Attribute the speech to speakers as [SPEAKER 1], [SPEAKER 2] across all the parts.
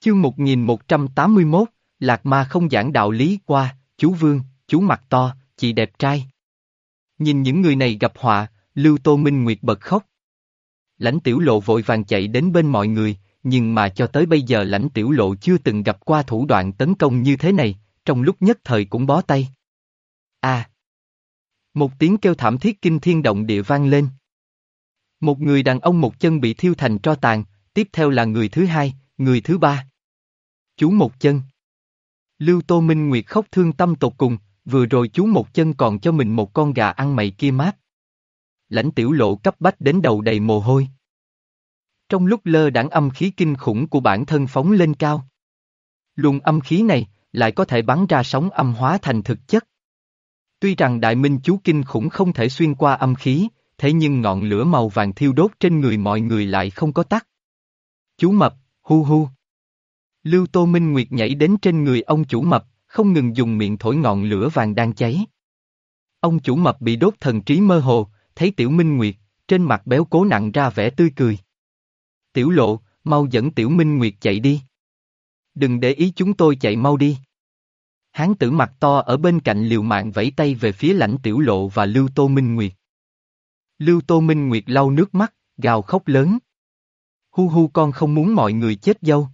[SPEAKER 1] Chương 1181, Lạc Ma không giảng đạo lý qua, chú Vương, chú mặt to, chị đẹp trai. Nhìn những người này gặp họa, Lưu Tô Minh Nguyệt bật khóc. Lãnh tiểu lộ vội vàng chạy đến bên mọi người, nhưng mà cho tới bây giờ lãnh tiểu lộ chưa từng gặp qua thủ đoạn tấn công như thế này, trong lúc nhất thời cũng bó tay. À! Một tiếng kêu thảm thiết kinh thiên động địa vang lên. Một người đàn ông một chân bị thiêu thành tro tàn, tiếp theo là người thứ hai, người thứ ba. Chú một chân. Lưu Tô Minh Nguyệt khóc thương tâm tột cùng, vừa rồi chú một chân còn cho mình một con gà ăn mày kia mát. Lãnh tiểu lộ cấp bách đến đầu đầy mồ hôi. Trong lúc lơ đảng âm khí kinh khủng của bản thân phóng lên cao. Luồng âm khí này, lại có thể bắn ra sóng âm hóa thành thực chất. Tuy rằng đại minh chú kinh khủng không thể xuyên qua âm khí, thế nhưng ngọn lửa màu vàng thiêu đốt trên người mọi người lại không có tắt. Chú mập, hu hu. Lưu Tô Minh Nguyệt nhảy đến trên người ông chủ mập, không ngừng dùng miệng thổi ngọn lửa vàng đang cháy. Ông chủ mập bị đốt thần trí mơ hồ, thấy Tiểu Minh Nguyệt, trên mặt béo cố nặng ra vẻ tươi cười. Tiểu lộ, mau dẫn Tiểu Minh Nguyệt chạy đi. Đừng để ý chúng tôi chạy mau đi. Hán tử mặt to ở bên cạnh liều mạng vẫy tay về phía lãnh Tiểu lộ và Lưu Tô Minh Nguyệt. Lưu Tô Minh Nguyệt lau nước mắt, gào khóc lớn. Hu hu con không muốn mọi người chết dâu.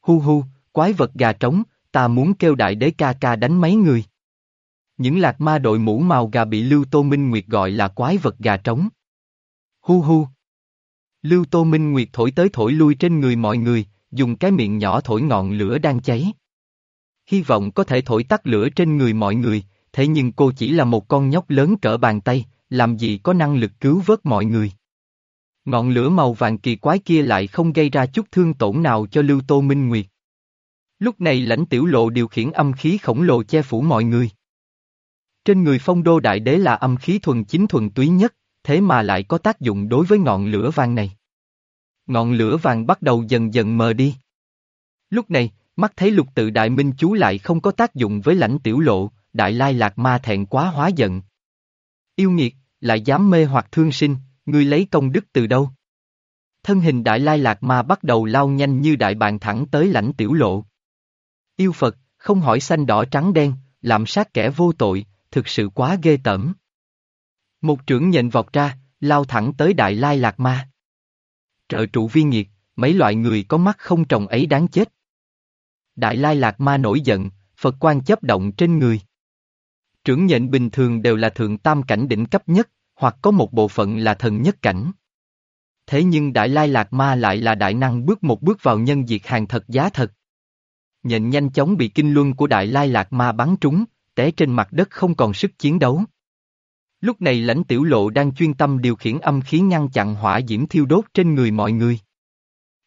[SPEAKER 1] Hu hu, quái vật gà trống, ta muốn kêu đại đế ca ca đánh mấy người. Những lạc ma đội mũ màu gà bị Lưu Tô Minh Nguyệt gọi là quái vật gà trống. Hu hu. Lưu Tô Minh Nguyệt thổi tới thổi lui trên người mọi người, dùng cái miệng nhỏ thổi ngọn lửa đang cháy. Hy vọng có thể thổi tắt lửa trên người mọi người, thế nhưng cô chỉ là một con nhóc lớn cỡ bàn tay, làm gì có năng lực cứu vớt mọi người. Ngọn lửa màu vàng kỳ quái kia lại không gây ra chút thương tổn nào cho Lưu Tô Minh Nguyệt. Lúc này lãnh tiểu lộ điều khiển âm khí khổng lồ che phủ mọi người. Trên người phong đô đại đế là âm khí thuần chính thuần túy nhất, thế mà lại có tác dụng đối với ngọn lửa vàng này. Ngọn lửa vàng bắt đầu dần dần mờ đi. Lúc này, mắt thấy lục tự đại minh chú lại không có tác dụng với lãnh tiểu lộ, đại lai lạc ma thẹn quá hóa giận. Yêu nghiệt, lại dám mê hoặc thương sinh, ngươi lấy công đức từ đâu? Thân hình đại lai lạc ma bắt đầu lao nhanh như đại bàng thẳng tới lãnh tiểu lộ. Yêu Phật, không hỏi xanh đỏ trắng đen, làm sát kẻ vô tội, thực sự quá ghê tởm. Một trưởng nhện vọt ra, lao thẳng tới đại lai lạc ma. Trợ trụ viên nghiệt, mấy loại người có mắt không trồng ấy đáng chết. Đại lai lạc ma nổi giận, Phật quan chấp động trên người. Trưởng nhện bình thường đều là thượng tam cảnh đỉnh cấp nhất, hoặc có một bộ phận là thần nhất cảnh. Thế nhưng Đại Lai Lạc Ma lại là đại năng bước một bước vào nhân diệt hàng thật giá thật. Nhện nhanh chóng bị kinh luân của Đại Lai Lạc Ma bắn trúng, té trên mặt đất không còn sức chiến đấu. Lúc này lãnh tiểu lộ đang chuyên tâm điều khiển âm khí ngăn chặn hỏa diễm thiêu đốt trên người mọi người.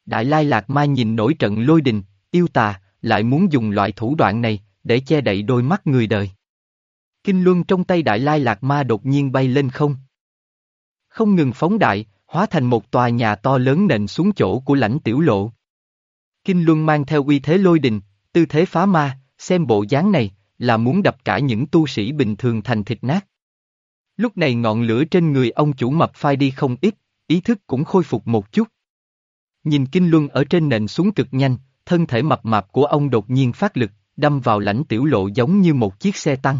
[SPEAKER 1] Đại Lai Lạc Ma nhìn nổi trận lôi đình, yêu tà, lại muốn dùng loại thủ đoạn này, để che đậy đôi mắt người đời. Kinh luân trong tay Đại Lai Lạc Ma đột nhiên bay lên không. Không ngừng phóng đại, hóa thành một tòa nhà to lớn nện xuống chỗ của lãnh tiểu lộ. Kinh luân mang theo uy thế lôi đình, tư thế phá ma, xem bộ dáng này, là muốn đập cả những tu sĩ bình thường thành thịt nát. Lúc này ngọn lửa trên người ông chủ mập phai đi không ít, ý thức cũng khôi phục một chút. Nhìn kinh luân ở trên nền xuống cực nhanh, thân thể mập mạp của ông đột nhiên phát lực, đâm vào lãnh tiểu lộ giống như một chiếc xe tăng.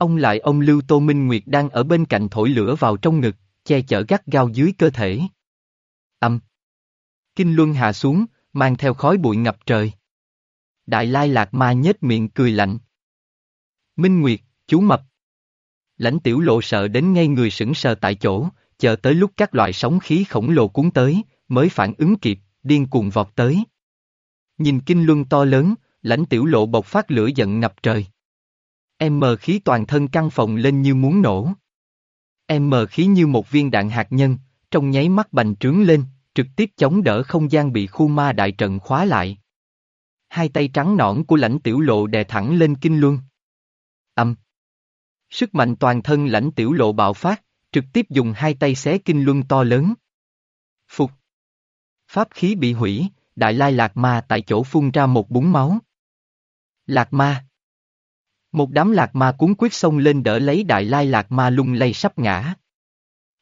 [SPEAKER 1] Ông lại ông Lưu Tô Minh Nguyệt đang ở bên cạnh thổi lửa vào trong ngực, che chở gắt gao dưới cơ thể. Âm. Kinh luân hạ xuống, mang theo khói bụi ngập trời. Đại lai lạc ma nhếch miệng cười lạnh. Minh Nguyệt, chú mập. Lãnh tiểu lộ sợ đến ngay người sững sờ tại chỗ, chờ tới lúc các loại sóng khí khổng lồ cuốn tới, mới phản ứng kịp, điên cuồng vọt tới. Nhìn kinh luân to lớn, lãnh tiểu lộ bộc phát lửa giận ngập trời. Em mờ khí toàn thân căng phòng lên như muốn nổ. Em mờ khí như một viên đạn hạt nhân, trong nháy mắt bành trướng lên, trực tiếp chống đỡ không gian bị khu ma đại trận khóa lại. Hai tay trắng nõn của lãnh tiểu lộ đè thẳng lên kinh luân. Âm. Sức mạnh toàn thân lãnh tiểu lộ bạo phát, trực tiếp dùng hai tay xé kinh luân to lớn. Phục. Pháp khí bị hủy, đại lai lạc ma tại chỗ phun ra một búng máu. Lạc ma. Một đám lạc ma cuốn quyết xông lên đỡ lấy đại lai lạc ma lung lay sắp ngã.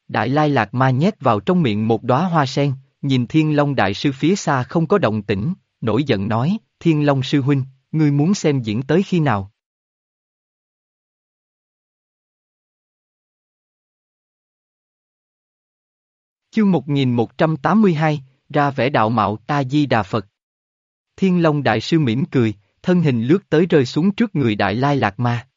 [SPEAKER 1] Đại lai lạc ma nhét vào trong miệng một đóa hoa sen, nhìn thiên long đại sư phía xa không có động tĩnh, nổi giận nói, Thiên Long Sư Huynh, ngươi muốn xem diễn tới khi nào? Chương 1182, ra vẻ đạo mạo ta di đà Phật. Thiên Long Đại Sư mỉm cười, thân hình lướt tới rơi xuống trước người Đại Lai Lạc Ma.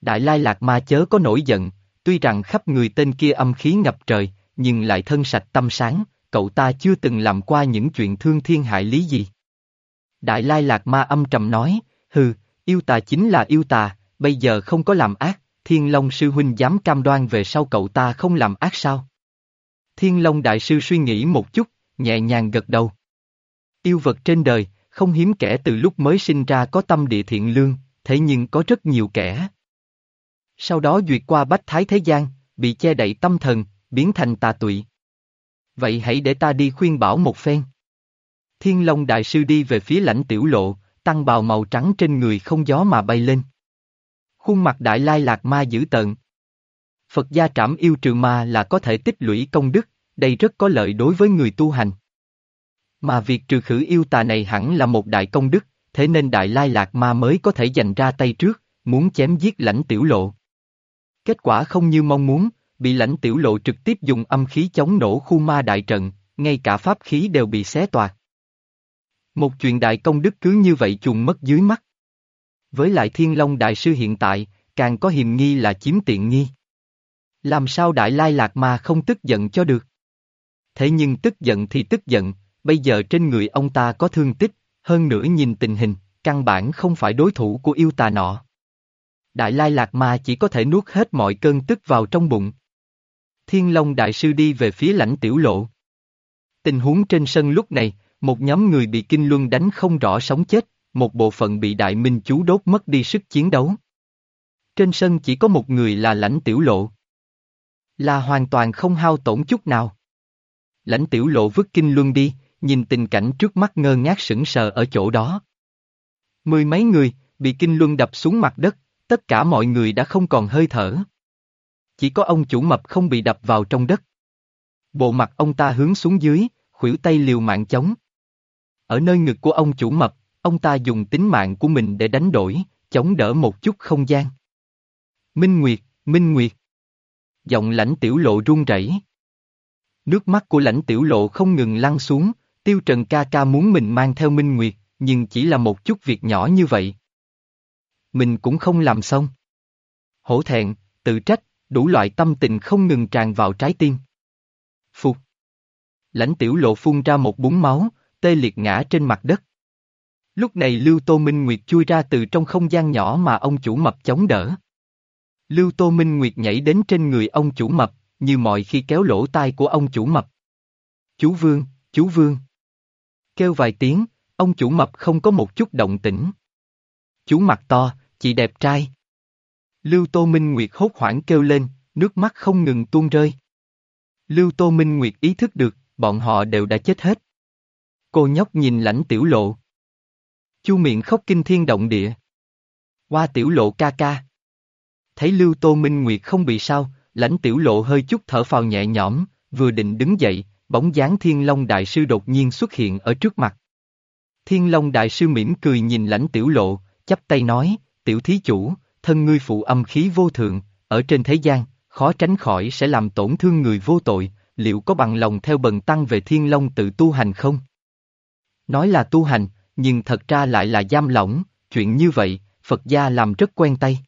[SPEAKER 1] Đại Lai Lạc Ma chớ có nổi giận, tuy rằng khắp người tên kia âm khí ngập trời, nhưng lại thân sạch tâm sáng, cậu ta chưa từng làm qua những chuyện thương thiên hại lý gì. Đại Lai Lạc Ma âm trầm nói, hừ, yêu tà chính là yêu tà, bây giờ không có làm ác, Thiên Long Sư Huynh dám cam đoan về sau cậu ta không làm ác sao? Thiên Long Đại Sư suy nghĩ một chút, nhẹ nhàng gật đầu. Yêu vật trên đời, không hiếm kẻ từ lúc mới sinh ra có tâm địa thiện lương, thế nhưng có rất nhiều kẻ. Sau đó duyệt qua bách thái thế gian, bị che đậy tâm thần, biến thành tà tụy. Vậy hãy để ta đi khuyên bảo một phen. Thiên Long Đại Sư đi về phía lãnh tiểu lộ, tăng bào màu trắng trên người không gió mà bay lên. Khuôn mặt Đại Lai Lạc Ma dữ tợn. Phật gia trảm yêu trừ ma là có thể tích lũy công đức, đây rất có lợi đối với người tu hành. Mà việc trừ khử yêu tà này hẳn là một đại công đức, thế nên Đại Lai Lạc Ma mới có thể giành ra tay trước, muốn chém giết lãnh tiểu lộ. Kết quả không như mong muốn, bị lãnh tiểu lộ trực tiếp dùng âm khí chống nổ khu ma đại trận, ngay cả pháp khí đều bị xé toạc. Một chuyện đại công đức cứ như vậy chuồn mất dưới mắt. Với lại Thiên Long Đại Sư hiện tại, càng có hiềm nghi là chiếm tiện nghi. Làm sao Đại Lai Lạc Ma không tức giận cho được? Thế nhưng tức giận thì tức giận, bây giờ trên người ông ta có thương tích, hơn nữa nhìn tình hình, căn bản không phải đối thủ của yêu tà nọ. Đại Lai Lạc Ma chỉ có thể nuốt hết mọi cơn tức vào trong bụng. Thiên Long Đại Sư đi về phía lãnh tiểu lộ. Tình huống trên sân lúc này, một nhóm người bị kinh luân đánh không rõ sống chết, một bộ phận bị đại minh chú đốt mất đi sức chiến đấu. Trên sân chỉ có một người là lãnh tiểu lộ. Là hoàn toàn không hao tổn chút nào. Lãnh tiểu lộ vứt kinh luân đi, nhìn tình cảnh trước mắt ngơ ngác sững sờ ở chỗ đó. Mười mấy người, bị kinh luân đập xuống mặt đất, tất cả mọi người đã không còn hơi thở. Chỉ có ông chủ mập không bị đập vào trong đất. Bộ mặt ông ta hướng xuống dưới, khuỷu tay liều mạng chống. Ở nơi ngực của ông chủ mập, ông ta dùng tính mạng của mình để đánh đổi, chống đỡ một chút không gian. Minh Nguyệt, Minh Nguyệt. Giọng lãnh tiểu lộ run rẩy. Nước mắt của lãnh tiểu lộ không ngừng lăn xuống, tiêu trần ca ca muốn mình mang theo Minh Nguyệt, nhưng chỉ là một chút việc nhỏ như vậy. Mình cũng không làm xong. Hổ thẹn, tự trách, đủ loại tâm tình không ngừng tràn vào trái tim. Phục. Lãnh tiểu lộ phun ra một búng máu, tê liệt ngã trên mặt đất. Lúc này Lưu Tô Minh Nguyệt chui ra từ trong không gian nhỏ mà ông chủ mập chống đỡ. Lưu Tô Minh Nguyệt nhảy đến trên người ông chủ mập, như mọi khi kéo lỗ tai của ông chủ mập. Chú Vương, chú Vương. Kêu vài tiếng, ông chủ mập không có một chút động tĩnh. Chú mặt to, chị đẹp trai. Lưu Tô Minh Nguyệt hốt hoảng kêu lên, nước mắt không ngừng tuôn rơi. Lưu Tô Minh Nguyệt ý thức được, bọn họ đều đã chết hết. Cô nhóc nhìn lãnh tiểu lộ. Chu miệng khóc kinh thiên động địa. Qua tiểu lộ ca ca. Thấy Lưu Tô Minh Nguyệt không bị sao, lãnh tiểu lộ hơi chút thở phào nhẹ nhõm, vừa định đứng dậy, bóng dáng Thiên Long Đại Sư đột nhiên xuất hiện ở trước mặt. Thiên Long Đại Sư mỉm cười nhìn lãnh tiểu lộ, chắp tay nói, tiểu thí chủ, thân ngươi phụ âm khí vô thượng, ở trên thế gian, khó tránh khỏi sẽ làm tổn thương người vô tội, liệu có bằng lòng theo bần tăng về Thiên Long tự tu hành không? Nói là tu hành, nhưng thật ra lại là giam lỏng, chuyện như vậy, Phật gia làm rất quen tay.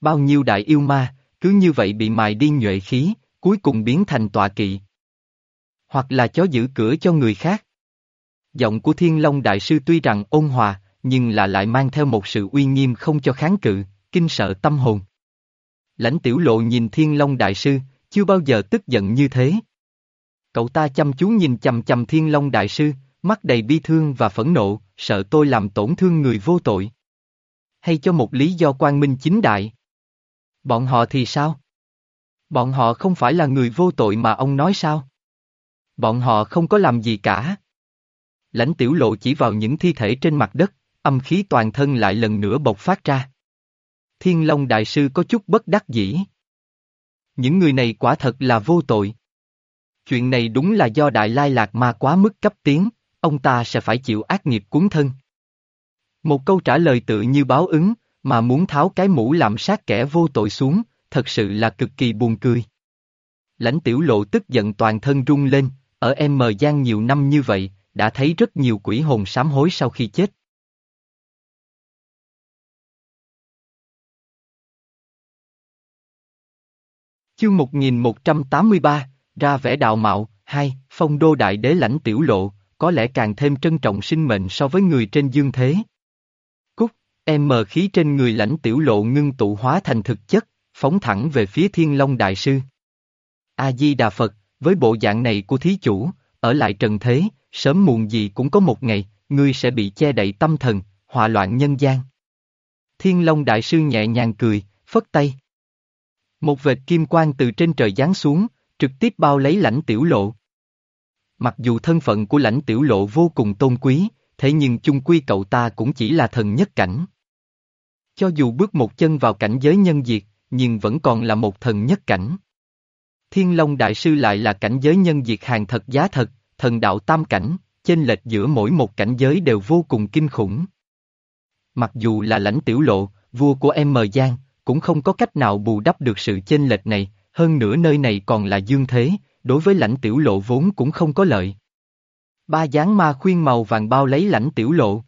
[SPEAKER 1] Bao nhiêu đại yêu ma, cứ như vậy bị mài đi nhuệ khí, cuối cùng biến thành tọa kỵ. Hoặc là chó giữ cửa cho người khác. Giọng của Thiên Long Đại Sư tuy rằng ôn hòa, nhưng là lại mang theo một sự uy nghiêm không cho kháng cự, kinh sợ tâm hồn. Lãnh tiểu lộ nhìn Thiên Long Đại Sư, chưa bao giờ tức giận như thế. Cậu ta chăm chú nhìn chầm chầm Thiên Long Đại Sư, mắt đầy bi thương và phẫn nộ, sợ tôi làm tổn thương người vô tội. Hay cho một lý do quan minh chính đại. Bọn họ thì sao? Bọn họ không phải là người vô tội mà ông nói sao? Bọn họ không có làm gì cả. Lãnh tiểu lộ chỉ vào những thi thể trên mặt đất, âm khí toàn thân lại lần nữa bộc phát ra. Thiên Long Đại Sư có chút bất đắc dĩ. Những người này quả thật là vô tội. Chuyện này đúng là do Đại Lai Lạc Ma quá mức cấp tiến, ông ta sẽ phải chịu ác nghiệp cuốn thân. Một câu trả lời tự như báo ứng, mà muốn tháo cái mũ làm sát kẻ vô tội xuống, thật sự là cực kỳ buồn cười. Lãnh tiểu lộ tức giận toàn thân rung lên, ở em mờ gian nhiều năm như vậy, đã thấy rất nhiều quỷ hồn sám hối sau khi chết. Chương 1183, ra vẻ đạo mạo, hai, phong đô đại đế lãnh tiểu lộ, có lẽ càng thêm trân trọng sinh mệnh so với người trên dương thế. Cúc, em mờ khí trên người lãnh tiểu lộ ngưng tụ hóa thành thực chất, phóng thẳng về phía thiên long đại sư. A-di-đà Phật, với bộ dạng này của thí chủ, ở lại trần thế, sớm muộn gì cũng có một ngày, ngươi sẽ bị che đậy tâm thần, họa loạn nhân gian. Thiên Long Đại Sư nhẹ nhàng cười, phất tay. Một vệt kim quang từ trên trời giáng xuống, trực tiếp bao lấy lãnh tiểu lộ. Mặc dù thân phận của lãnh tiểu lộ vô cùng tôn quý, thế nhưng chung quy cậu ta cũng chỉ là thần nhất cảnh. Cho dù bước một chân vào cảnh giới nhân diệt, nhưng vẫn còn là một thần nhất cảnh. Thiên Long Đại Sư lại là cảnh giới nhân diệt hàng thật giá thật, thần đạo tam cảnh, chênh lệch giữa mỗi một cảnh giới đều vô cùng kinh khủng. Mặc dù là lãnh tiểu lộ, vua của em mờ Giang, cũng không có cách nào bù đắp được sự chênh lệch này, hơn nữa nơi này còn là dương thế, đối với lãnh tiểu lộ vốn cũng không có lợi. Ba dáng ma khuyên màu vàng bao lấy lãnh tiểu lộ.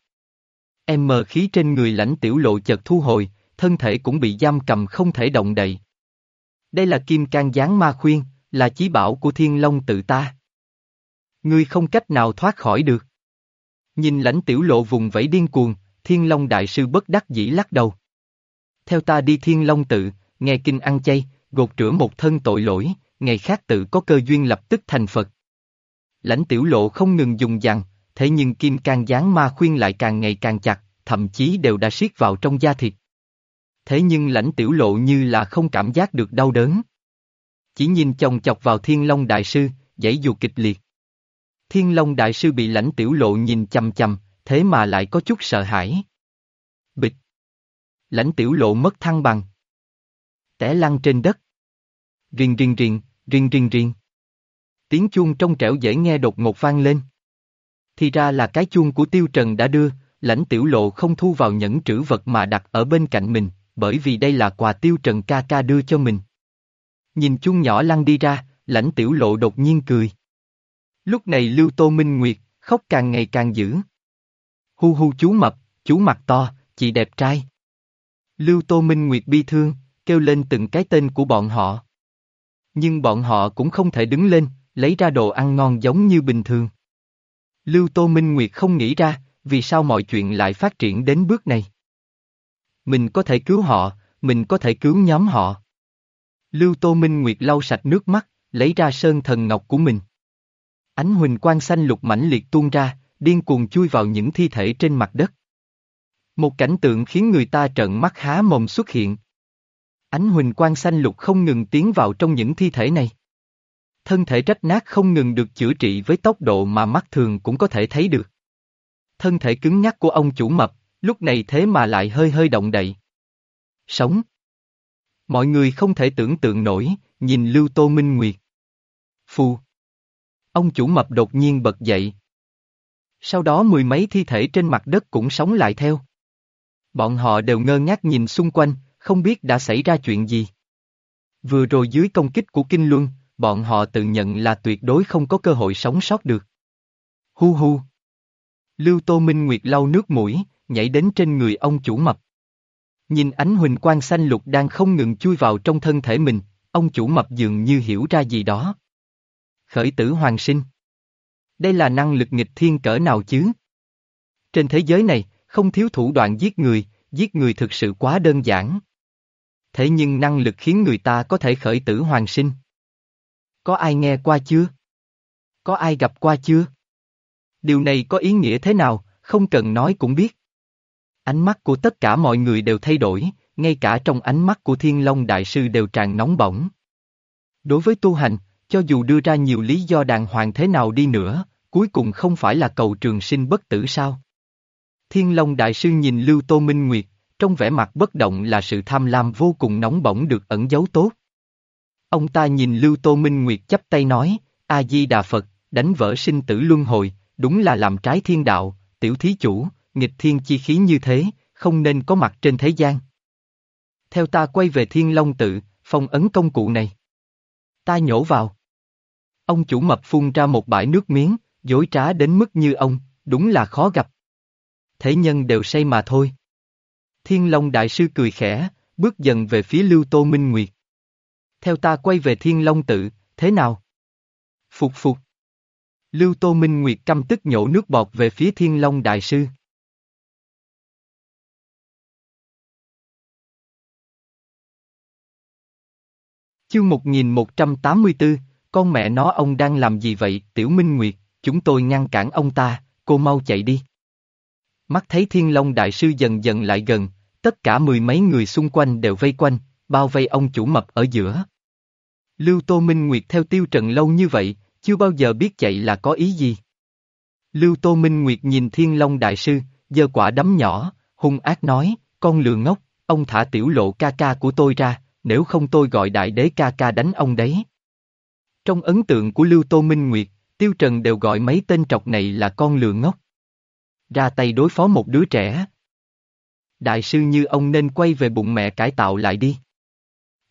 [SPEAKER 1] Em mờ khí trên người lãnh tiểu lộ chợt thu hồi, thân thể cũng bị giam cầm không thể động đậy. Đây là kim can gián ma khuyên, là chí bảo của thiên long tự ta. Ngươi không cách nào thoát khỏi được. Nhìn lãnh tiểu lộ vùng vẫy điên cuồng, thiên long đại sư bất đắc dĩ lắc đầu. Theo ta đi thiên long tự, nghe kinh ăn chay, gột rửa một thân tội lỗi, ngày khác tự có cơ duyên lập tức thành Phật. Lãnh tiểu lộ không ngừng dùng dằn, thế nhưng kim can gián ma khuyên lại càng ngày càng chặt, thậm chí đều đã siết vào trong da thịt. Thế nhưng lãnh tiểu lộ như là không cảm giác được đau đớn. Chỉ nhìn chồng chọc vào thiên long đại sư, dãy dù kịch liệt. Thiên long đại sư bị lãnh tiểu lộ nhìn chầm chầm, thế mà lại có chút sợ hãi. Bịch. Lãnh tiểu lộ mất thăng bằng. Té lăn trên đất. Riêng riêng riêng, riêng riêng riêng. Tiếng chuông trong trẻo dễ nghe đột ngột vang lên. Thì ra là cái chuông của Tiêu Trần đã đưa, lãnh tiểu lộ không thu vào nhẫn trữ vật mà đặt ở bên cạnh mình, bởi vì đây là quà Tiêu Trần ca ca đưa cho mình. Nhìn chung nhỏ lăn đi ra, lãnh tiểu lộ đột nhiên cười. Lúc này Lưu Tô Minh Nguyệt, khóc càng ngày càng dữ. Hu hu chú mập, chú mặt to, chị đẹp trai. Lưu Tô Minh Nguyệt bi thương, kêu lên từng cái tên của bọn họ. Nhưng bọn họ cũng không thể đứng lên, lấy ra đồ ăn ngon giống như bình thường. Lưu Tô Minh Nguyệt không nghĩ ra, vì sao mọi chuyện lại phát triển đến bước này. Mình có thể cứu họ, mình có thể cứu nhóm họ. Lưu Tô Minh Nguyệt lau sạch nước mắt, lấy ra sơn thần ngọc của mình. Ánh huỳnh quang xanh lục mãnh liệt tuôn ra, điên cuồng chui vào những thi thể trên mặt đất. Một cảnh tượng khiến người ta trợn mắt há mồm xuất hiện. Ánh huỳnh quang xanh lục không ngừng tiến vào trong những thi thể này. Thân thể rách nát không ngừng được chữa trị với tốc độ mà mắt thường cũng có thể thấy được. Thân thể cứng nhắc của ông chủ mập, lúc này thế mà lại hơi hơi động đậy. Sống. Mọi người không thể tưởng tượng nổi, nhìn Lưu Tô Minh Nguyệt. Phu. Ông chủ mập đột nhiên bật dậy. Sau đó mười mấy thi thể trên mặt đất cũng sống lại theo. Bọn họ đều ngơ ngác nhìn xung quanh, không biết đã xảy ra chuyện gì. Vừa rồi dưới công kích của Kinh Luân, bọn họ tự nhận là tuyệt đối không có cơ hội sống sót được. Hu hu. Lưu Tô Minh Nguyệt lau nước mũi, nhảy đến trên người ông chủ mập. Nhìn ánh huỳnh quang xanh lục đang không ngừng chui vào trong thân thể mình, ông chủ mập dường như hiểu ra gì đó. Khởi tử hoàng sinh. Đây là năng lực nghịch thiên cỡ nào chứ? Trên thế giới này, không thiếu thủ đoạn giết người, giết người thực sự quá đơn giản. Thế nhưng năng lực khiến người ta có thể khởi tử hoàng sinh. Có ai nghe qua chưa? Có ai gặp qua chưa? Điều này có ý nghĩa thế nào, không cần nói cũng biết. Ánh mắt của tất cả mọi người đều thay đổi, ngay cả trong ánh mắt của Thiên Long Đại Sư đều tràn nóng bỏng. Đối với tu hành, cho dù đưa ra nhiều lý do đàng hoàng thế nào đi nữa, cuối cùng không phải là cầu trường sinh bất tử sao? Thiên Long Đại Sư nhìn Lưu Tô Minh Nguyệt, trong vẻ mặt bất động là sự tham lam vô cùng nóng bỏng được ẩn giấu tốt. Ông ta nhìn Lưu Tô Minh Nguyệt chắp tay nói, A-di-đà Phật, đánh vỡ sinh tử luân hồi, đúng là làm trái thiên đạo, tiểu thí chủ, nghịch thiên chi khí như thế, không nên có mặt trên thế gian. Theo ta quay về thiên long tự, phong ấn công cụ này. Ta nhổ vào. Ông chủ mập phun ra một bãi nước miếng, dối trá đến mức như ông, đúng là khó gặp. Thế nhân đều say mà thôi. Thiên Long Đại Sư cười khẽ, bước dần về phía Lưu Tô Minh Nguyệt. Theo ta quay về Thiên Long tự, thế nào? Phục phục. Lưu Tô Minh Nguyệt căm tức nhổ nước bọt về phía Thiên Long Đại Sư. Chương 1184, con mẹ nó ông đang làm gì vậy, Tiểu Minh Nguyệt, chúng tôi ngăn cản ông ta, cô mau chạy đi. Mắt thấy Thiên Long Đại Sư dần dần lại gần, tất cả mười mấy người xung quanh đều vây quanh, bao vây ông chủ mập ở giữa. Lưu Tô Minh Nguyệt theo tiêu trần lâu như vậy, chưa bao giờ biết chạy là có ý gì. Lưu Tô Minh Nguyệt nhìn Thiên Long Đại Sư, giơ quả đấm nhỏ, hung ác nói, con lừa ngốc, ông thả tiểu lộ ca ca của tôi ra, nếu không tôi gọi đại đế ca ca đánh ông đấy. Trong ấn tượng của Lưu Tô Minh Nguyệt, Tiêu Trần đều gọi mấy tên trọc này là con lừa ngốc. Ra tay đối phó một đứa trẻ. Đại sư như ông nên quay về bụng mẹ cải tạo lại đi.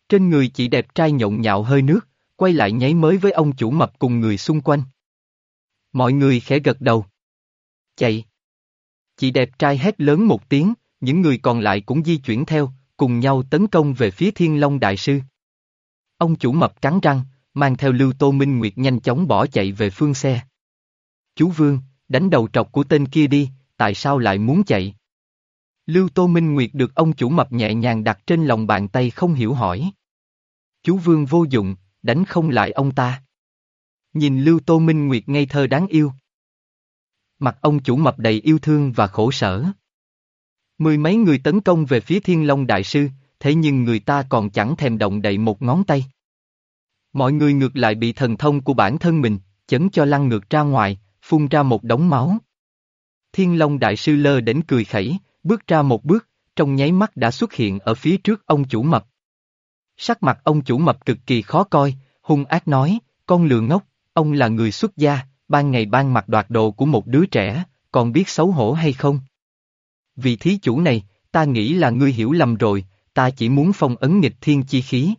[SPEAKER 1] Trên người chị đẹp trai nhộn nhạo hơi nước, quay lại nháy mới với ông chủ mập cùng người xung quanh. Mọi người khẽ gật đầu. Chạy. Chị đẹp trai hét lớn một tiếng, những người còn lại cũng di chuyển theo, cùng nhau tấn công về phía Thiên Long Đại Sư. Ông chủ mập cắn răng, mang theo Lưu Tô Minh Nguyệt nhanh chóng bỏ chạy về phương xe. Chú Vương, đánh đầu trọc của tên kia đi, tại sao lại muốn chạy? Lưu Tô Minh Nguyệt được ông chủ mập nhẹ nhàng đặt trên lòng bàn tay không hiểu hỏi. Chú Vương vô dụng, đánh không lại ông ta. Nhìn Lưu Tô Minh Nguyệt ngây thơ đáng yêu. Mặt ông chủ mập đầy yêu thương và khổ sở. Mười mấy người tấn công về phía Thiên Long Đại Sư, thế nhưng người ta còn chẳng thèm động đậy một ngón tay. Mọi người ngược lại bị thần thông của bản thân mình, chấn cho lăn ngược ra ngoài, phun ra một đống máu. Thiên Long Đại Sư lơ đến cười khẩy, bước ra một bước, trong nháy mắt đã xuất hiện ở phía trước ông chủ mập. Sắc mặt ông chủ mập cực kỳ khó coi, hung ác nói, con lừa ngốc, ông là người xuất gia, ban ngày ban mặt đoạt đồ của một đứa trẻ, còn biết xấu hổ hay không? Vì thí chủ này, ta nghĩ là ngươi hiểu lầm rồi, ta chỉ muốn phong ấn nghịch thiên chi khí.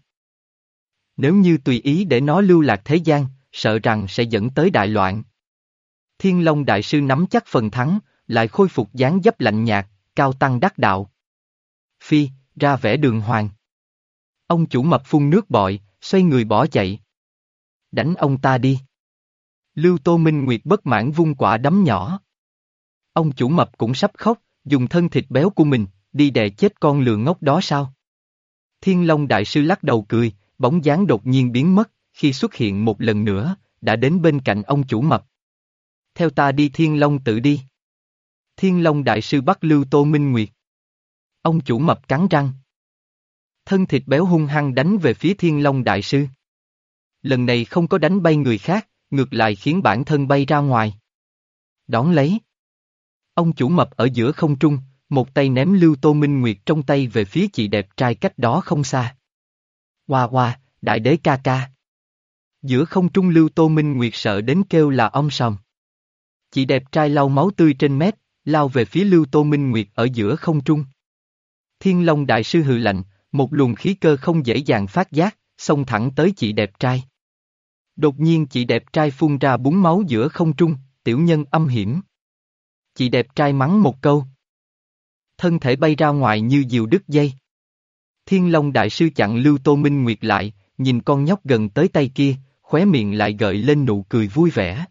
[SPEAKER 1] Nếu như tùy ý để nó lưu lạc thế gian, sợ rằng sẽ dẫn tới đại loạn. Thiên Long Đại Sư nắm chắc phần thắng, lại khôi phục dáng dấp lạnh nhạt, cao tăng đắc đạo. Phi, ra vẽ đường hoàng. Ông chủ mập phun nước bọi, xoay người bỏ chạy. Đánh ông ta đi. Lưu Tô Minh Nguyệt bất mãn vung quả đấm nhỏ. Ông chủ mập cũng sắp khóc, dùng thân thịt béo của mình, đi đè chết con lừa ngốc đó sao? Thiên Long Đại Sư lắc đầu cười, bóng dáng đột nhiên biến mất, khi xuất hiện một lần nữa, đã đến bên cạnh ông chủ mập. Theo ta đi Thiên Long tự đi. Thiên Long Đại Sư bắt Lưu Tô Minh Nguyệt. Ông chủ mập cắn răng. Thân thịt béo hung hăng đánh về phía Thiên Long Đại Sư. Lần này không có đánh bay người khác, ngược lại khiến bản thân bay ra ngoài. Đón lấy. Ông chủ mập ở giữa không trung, một tay ném Lưu Tô Minh Nguyệt trong tay về phía chị đẹp trai cách đó không xa. Hoa hoa, đại đế ca ca. Giữa không trung Lưu Tô Minh Nguyệt sợ đến kêu là ông sòng. Chị đẹp trai lau máu tươi trên mép, lao về phía Lưu Tô Minh Nguyệt ở giữa không trung. Thiên Long Đại Sư hừ lạnh, một luồng khí cơ không dễ dàng phát giác, xông thẳng tới chị đẹp trai. Đột nhiên chị đẹp trai phun ra búng máu giữa không trung, tiểu nhân âm hiểm. Chị đẹp trai mắng một câu. Thân thể bay ra ngoài như diều đứt dây. Thiên Long Đại Sư chặn Lưu Tô Minh Nguyệt lại, nhìn con nhóc gần tới tay kia, khóe miệng lại gợi lên nụ cười vui vẻ.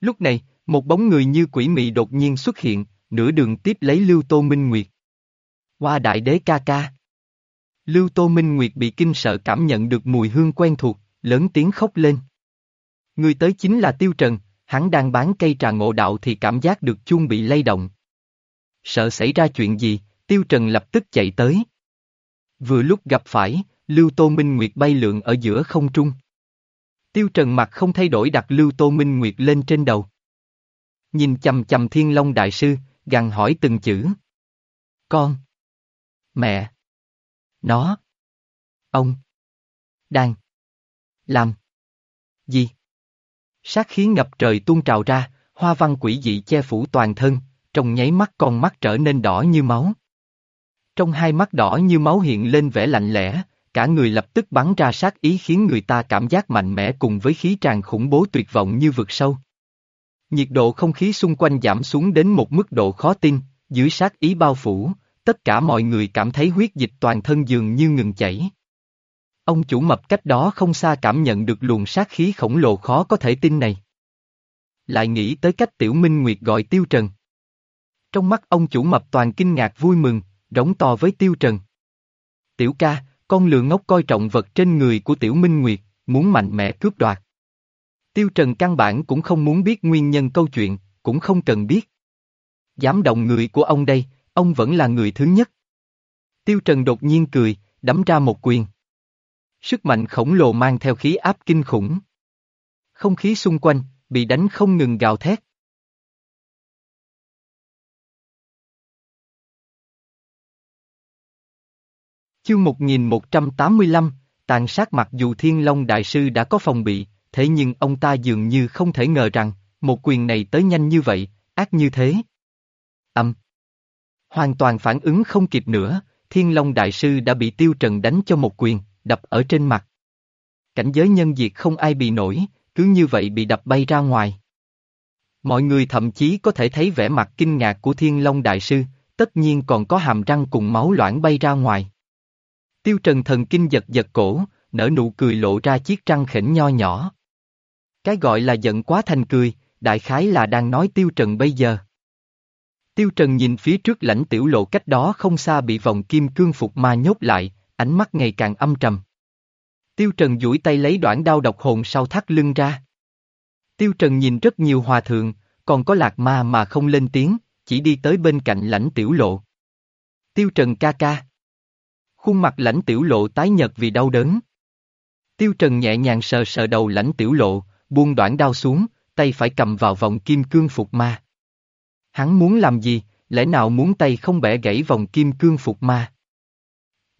[SPEAKER 1] Lúc này, một bóng người như quỷ mị đột nhiên xuất hiện, nửa đường tiếp lấy Lưu Tô Minh Nguyệt. Qua đại đế ca ca. Lưu Tô Minh Nguyệt bị kinh sợ cảm nhận được mùi hương quen thuộc, lớn tiếng khóc lên. Người tới chính là Tiêu Trần, hắn đang bán cây trà ngộ đạo thì cảm giác được chuông bị lay động. Sợ xảy ra chuyện gì, Tiêu Trần lập tức chạy tới. Vừa lúc gặp phải, Lưu Tô Minh Nguyệt bay lượn ở giữa không trung. Tiêu Trần mặt không thay đổi đặt Lưu Tô Minh Nguyệt lên trên đầu. Nhìn chầm chầm Thiên Long Đại Sư, gằn hỏi từng chữ. Con. Mẹ. Nó. Ông. Đang. Làm. Gì? Sát khí ngập trời tuôn trào ra, hoa văn quỷ dị che phủ toàn thân, trong nháy mắt con mắt trở nên đỏ như máu. Trong hai mắt đỏ như máu hiện lên vẻ lạnh lẽ, cả người lập tức bắn ra sát ý khiến người ta cảm giác mạnh mẽ cùng với khí tràn khủng bố tuyệt vọng như vực sâu. Nhiệt độ không khí xung quanh giảm xuống đến một mức độ khó tin, dưới sát ý bao phủ, tất cả mọi người cảm thấy huyết dịch toàn thân dường như ngừng chảy. Ông chủ mập cách đó không xa cảm nhận được luồng sát khí khổng lồ khó có thể tin này. Lại nghĩ tới cách Tiểu Minh Nguyệt gọi Tiêu Trần. Trong mắt ông chủ mập toàn kinh ngạc vui mừng, rống to với Tiêu Trần. Tiểu ca, con lừa ngốc coi trọng vật trên người của Tiểu Minh Nguyệt, muốn mạnh mẽ cướp đoạt. Tiêu Trần căn bản cũng không muốn biết nguyên nhân câu chuyện, cũng không cần biết. Dám động người của ông đây, ông vẫn là người thứ nhất. Tiêu Trần đột nhiên cười, đấm ra một quyền. Sức mạnh khổng lồ mang theo khí áp kinh khủng. Không khí xung quanh, bị đánh không ngừng gào thét. Chương 1185, tàn sát mặc dù Thiên Long Đại Sư đã có phòng bị, thế nhưng ông ta dường như không thể ngờ rằng, một quyền này tới nhanh như vậy, ác như thế. Âm. Hoàn toàn phản ứng không kịp nữa, Thiên Long Đại Sư đã bị Tiêu Trần đánh cho một quyền, đập ở trên mặt. Cảnh giới nhân diệt không ai bị nổi, cứ như vậy bị đập bay ra ngoài. Mọi người thậm chí có thể thấy vẻ mặt kinh ngạc của Thiên Long Đại Sư, tất nhiên còn có hàm răng cùng máu loãng bay ra ngoài. Tiêu Trần thần kinh giật giật cổ, nở nụ cười lộ ra chiếc răng khỉnh nho nhỏ. Cái gọi là giận quá thành cười, đại khái là đang nói Tiêu Trần bây giờ. Tiêu Trần nhìn phía trước lãnh tiểu lộ cách đó không xa bị vòng kim cương phục ma nhốt lại, ánh mắt ngày càng âm trầm. Tiêu Trần duỗi tay lấy đoạn đao độc hồn sau thắt lưng ra. Tiêu Trần nhìn rất nhiều hòa thượng, còn có lạc ma mà không lên tiếng, chỉ đi tới bên cạnh lãnh tiểu lộ. Tiêu Trần ca ca. Khuôn mặt lãnh tiểu lộ tái nhợt vì đau đớn. Tiêu Trần nhẹ nhàng sờ sờ đầu lãnh tiểu lộ, buông đoạn đao xuống, tay phải cầm vào vòng kim cương phục ma. Hắn muốn làm gì, lẽ nào muốn tay không bẻ gãy vòng kim cương phục ma?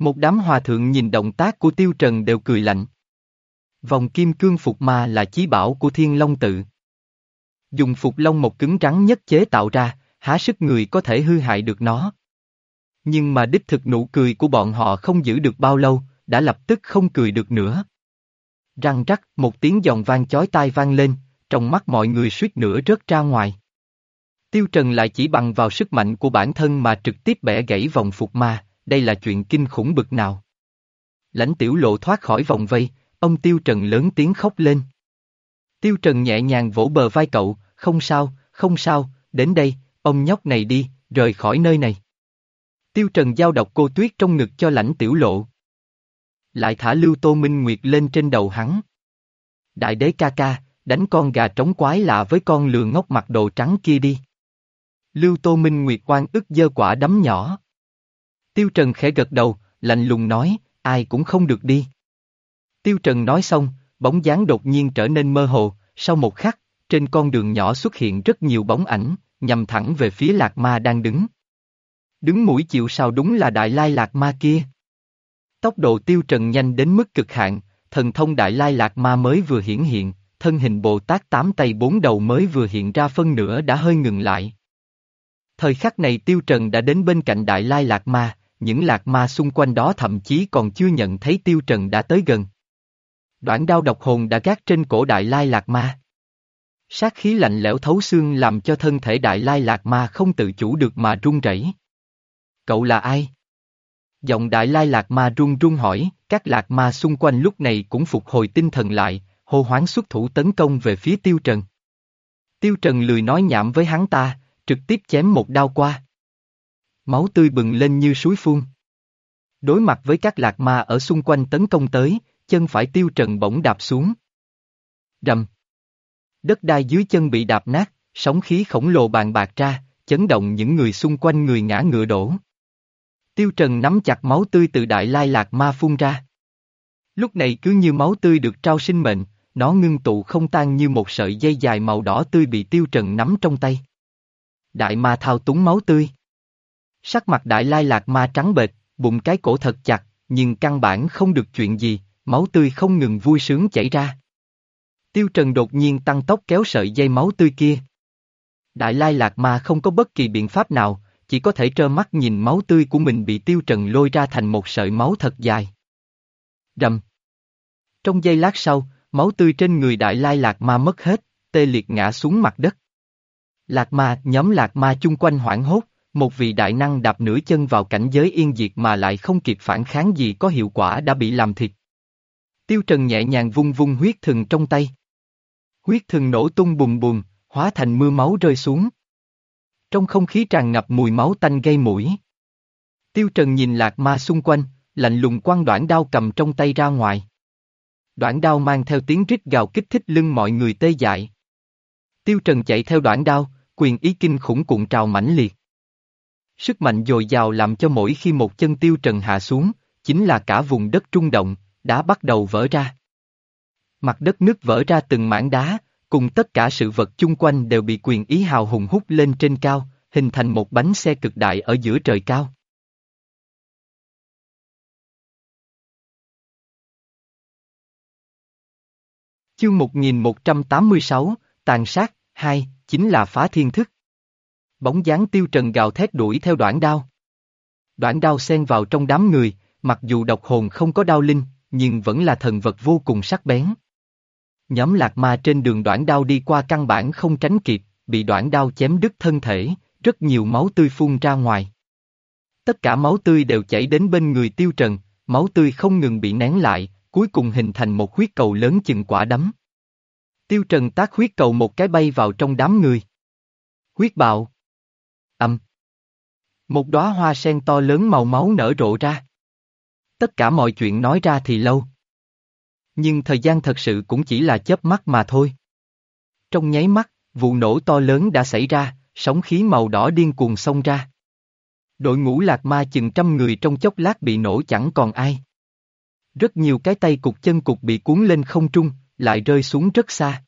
[SPEAKER 1] Một đám hòa thượng nhìn động tác của Tiêu Trần đều cười lạnh. Vòng kim cương phục ma là chí bảo của Thiên Long tự. Dùng phục long một cứng rắn nhất chế tạo ra, há sức người có thể hư hại được nó. Nhưng mà đích thực nụ cười của bọn họ không giữ được bao lâu, đã lập tức không cười được nữa. Răng rắc, một tiếng giòn vang chói tai vang lên, trong mắt mọi người suýt nữa rớt ra ngoài. Tiêu Trần lại chỉ bằng vào sức mạnh của bản thân mà trực tiếp bẻ gãy vòng phục ma, đây là chuyện kinh khủng bực nào. Lãnh tiểu lộ thoát khỏi vòng vây, ông Tiêu Trần lớn tiếng khóc lên. Tiêu Trần nhẹ nhàng vỗ bờ vai cậu, không sao, không sao, đến đây, ông nhóc này đi, rời khỏi nơi này. Tiêu Trần giao độc cô tuyết trong ngực cho lãnh tiểu lộ. Lại thả Lưu Tô Minh Nguyệt lên trên đầu hắn. Đại đế ca ca, đánh con gà trống quái lạ với con lừa ngốc mặc đồ trắng kia đi. Lưu Tô Minh Nguyệt quan ức dơ quả đấm nhỏ. Tiêu Trần khẽ gật đầu, lạnh lùng nói, ai cũng không được đi. Tiêu Trần nói xong, bóng dáng đột nhiên trở nên mơ hồ, sau một khắc, trên con đường nhỏ xuất hiện rất nhiều bóng ảnh, nhằm thẳng về phía Lạc Ma đang đứng. Đứng mũi chịu sao đúng là Đại Lai Lạc Ma kia. Tốc độ Tiêu Trần nhanh đến mức cực hạn, thần thông Đại Lai Lạc Ma mới vừa hiển hiện, thân hình Bồ Tát tám tay bốn đầu mới vừa hiện ra phân nửa đã hơi ngừng lại. Thời khắc này Tiêu Trần đã đến bên cạnh Đại Lai Lạc Ma, những lạc ma xung quanh đó thậm chí còn chưa nhận thấy Tiêu Trần đã tới gần. Đoạn đao độc hồn đã gác trên cổ Đại Lai Lạc Ma. Sát khí lạnh lẽo thấu xương làm cho thân thể Đại Lai Lạc Ma không tự chủ được mà run rẩy. Cậu là ai? Giọng Đại Lai Lạc Ma run run hỏi, các lạc ma xung quanh lúc này cũng phục hồi tinh thần lại, hô hoáng xuất thủ tấn công về phía Tiêu Trần. Tiêu Trần lười nói nhảm với hắn ta, trực tiếp chém một đao qua. Máu tươi bừng lên như suối phun. Đối mặt với các lạc ma ở xung quanh tấn công tới, chân phải tiêu trần bỗng đạp xuống. Rầm. Đất đai dưới chân bị đạp nát, sóng khí khổng lồ bàn bạc ra, chấn động những người xung quanh người ngã ngựa đổ. Tiêu trần nắm chặt máu tươi từ đại lai lạc ma phun ra. Lúc này cứ như máu tươi được trao sinh mệnh, nó ngưng tụ không tan như một sợi dây dài màu đỏ tươi bị tiêu trần nắm trong tay. Đại ma thao túng máu tươi. Sắc mặt đại lai lạc ma trắng bệch, bụng cái cổ thật chặt, nhưng căn bản không được chuyện gì, máu tươi không ngừng vui sướng chảy ra. Tiêu Trần đột nhiên tăng tốc kéo sợi dây máu tươi kia. Đại Lai Lạc Ma không có bất kỳ biện pháp nào, chỉ có thể trơ mắt nhìn máu tươi của mình bị tiêu trần lôi ra thành một sợi máu thật dài. Rầm. Trong giây lát sau, máu tươi trên người Đại Lai Lạc Ma mất hết, tê liệt ngã xuống mặt đất. Lạc Ma, nhóm Lạc Ma chung quanh hoảng hốt, một vị đại năng đạp nửa chân vào cảnh giới yên diệt mà lại không kịp phản kháng gì có hiệu quả đã bị làm thịt. Tiêu Trần nhẹ nhàng vung vung huyết thừng trong tay. Huyết thừng nổ tung bùng bùng, hóa thành mưa máu rơi xuống. Trong không khí tràn ngập mùi máu tanh gây mũi. Tiêu Trần nhìn lạc ma xung quanh, lạnh lùng quăng đoạn đao cầm trong tay ra ngoài. Đoạn đao mang theo tiếng rít gào kích thích lưng mọi người tê dại. Tiêu Trần chạy theo đoạn đao, quyền ý kinh khủng cuộn trào mãnh liệt. Sức mạnh dồi dào làm cho mỗi khi một chân Tiêu Trần hạ xuống, chính là cả vùng đất trung động, đã bắt đầu vỡ ra. Mặt đất nước vỡ ra từng mảng đá, cùng tất cả sự vật chung quanh đều bị quyền ý hào hùng hút lên trên cao, hình thành một bánh xe cực đại ở giữa trời cao. Chương 1186, Tàn sát, 2, chính là phá thiên thức. Bóng dáng tiêu trần gào thét đuổi theo đoạn đao. Đoạn đao xen vào trong đám người, mặc dù độc hồn không có đao linh, nhưng vẫn là thần vật vô cùng sắc bén. Nhóm lạc ma trên đường đoạn đao đi qua căn bản không tránh kịp, bị đoạn đao chém đứt thân thể, rất nhiều máu tươi phun ra ngoài. Tất cả máu tươi đều chảy đến bên người tiêu trần, máu tươi không ngừng bị nén lại, cuối cùng hình thành một huyết cầu lớn chừng quả đấm. Tiêu trần tác huyết cầu một cái bay vào trong đám người. Huyết bạo. Âm. Một đóa hoa sen to lớn màu máu nở rộ ra. Tất cả mọi chuyện nói ra thì lâu. Nhưng thời gian thật sự cũng chỉ là chớp mắt mà thôi. Trong nháy mắt, vụ nổ to lớn đã xảy ra, sóng khí màu đỏ điên cuồng xông ra. Đội ngũ lạc ma chừng trăm người trong chốc lát bị nổ chẳng còn ai. Rất nhiều cái tay cục chân cục bị cuốn lên không trung, lại rơi xuống rất xa.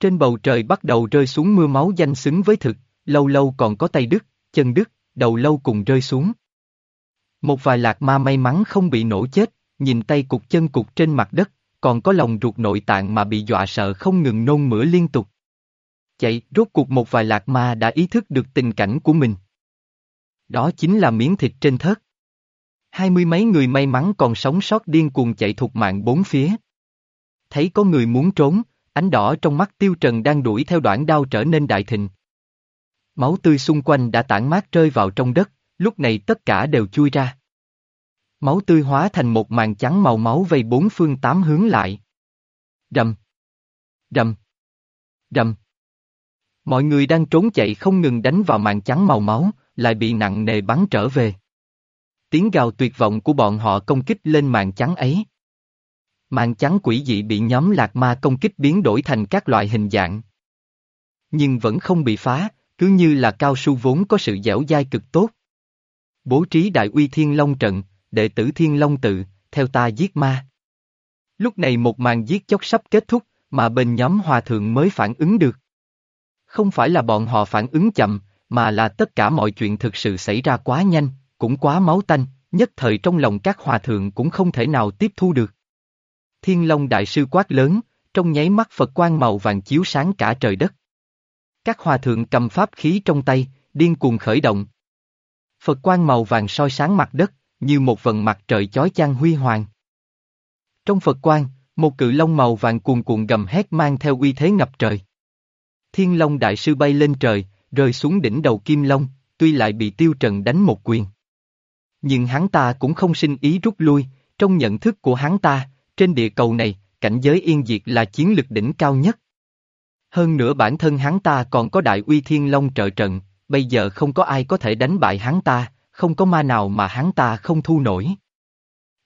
[SPEAKER 1] Trên bầu trời bắt đầu rơi xuống mưa máu danh xứng với thực, lâu lâu còn có tay đứt, chân đứt, đầu lâu cùng rơi xuống. Một vài lạc ma may mắn không bị nổ chết, nhìn tay cục chân cục trên mặt đất, còn có lòng ruột nội tạng mà bị dọa sợ không ngừng nôn mửa liên tục. Chạy, rốt cuộc một vài lạc ma đã ý thức được tình cảnh của mình. Đó chính là miếng thịt trên thớt. Hai mươi mấy người may mắn còn sống sót điên cuồng chạy thục mạng bốn phía. Thấy có người muốn trốn, ánh đỏ trong mắt tiêu trần đang đuổi theo đoạn đao trở nên đại thịnh. Máu tươi xung quanh đã tản mát rơi vào trong đất, lúc này tất cả đều chui ra. Máu tươi hóa thành một màn trắng màu máu vây bốn phương tám hướng lại. Rầm. Rầm. Rầm. Mọi người đang trốn chạy không ngừng đánh vào màn trắng màu máu, lại bị nặng nề bắn trở về. Tiếng gào tuyệt vọng của bọn họ công kích lên màn trắng ấy. Màn trắng quỷ dị bị nhóm lạc ma công kích biến đổi thành các loại hình dạng. Nhưng vẫn không bị phá, cứ như là cao su vốn có sự dẻo dai cực tốt. Bố trí đại uy thiên long trận, đệ tử thiên long tự, theo ta giết ma. Lúc này một màn giết chóc sắp kết thúc, mà bên nhóm hòa thượng mới phản ứng được. Không phải là bọn họ phản ứng chậm, mà là tất cả mọi chuyện thực sự xảy ra quá nhanh, cũng quá máu tanh, nhất thời trong lòng các hòa thượng cũng không thể nào tiếp thu được. Thiên Long Đại Sư quát lớn, trong nháy mắt Phật quang màu vàng chiếu sáng cả trời đất. Các hòa thượng cầm pháp khí trong tay, điên cuồng khởi động. Phật quang màu vàng soi sáng mặt đất, như một vần mặt trời chói chang huy hoàng. Trong Phật quang, một cự long màu vàng cuồn cuộn gầm hét mang theo uy thế ngập trời. Thiên Long Đại Sư bay lên trời, rơi xuống đỉnh đầu Kim Long, tuy lại bị Tiêu Trần đánh một quyền. Nhưng hắn ta cũng không sinh ý rút lui, trong nhận thức của hắn ta, trên địa cầu này, cảnh giới yên diệt là chiến lực đỉnh cao nhất. Hơn nữa bản thân hắn ta còn có đại uy thiên long trợ trận, bây giờ không có ai có thể đánh bại hắn ta, không có ma nào mà hắn ta không thu nổi.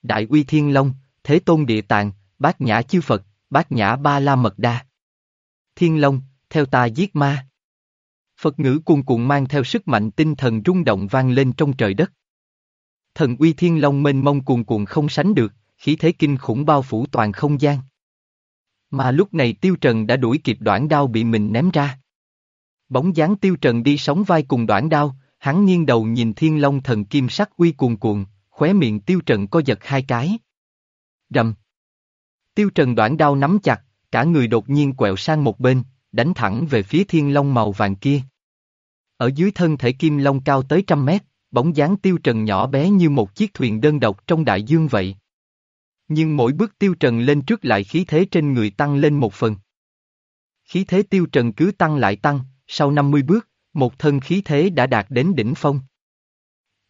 [SPEAKER 1] Đại uy thiên long, thế tôn địa tạng, bát nhã chư Phật, bát nhã ba la mật đa. Thiên long, theo ta giết ma. Phật ngữ cuồn cuộn mang theo sức mạnh tinh thần rung động vang lên trong trời đất. Thần uy thiên long mênh mông cuồn cuộn không sánh được, khí thế kinh khủng bao phủ toàn không gian. Mà lúc này Tiêu Trần đã đuổi kịp đoạn đao bị mình ném ra. Bóng dáng Tiêu Trần đi sóng vai cùng đoạn đao, hắn nghiêng đầu nhìn thiên long thần kim sắc uy cuồn cuộn, khóe miệng Tiêu Trần co giật hai cái. Rầm. Tiêu Trần đoạn đao nắm chặt, cả người đột nhiên quẹo sang một bên, đánh thẳng về phía thiên long màu vàng kia. Ở dưới thân thể kim long cao tới trăm mét, bóng dáng tiêu trần nhỏ bé như một chiếc thuyền đơn độc trong đại dương vậy. Nhưng mỗi bước tiêu trần lên trước lại khí thế trên người tăng lên một phần. Khí thế tiêu trần cứ tăng lại tăng, sau 50 bước, một thân khí thế đã đạt đến đỉnh phong.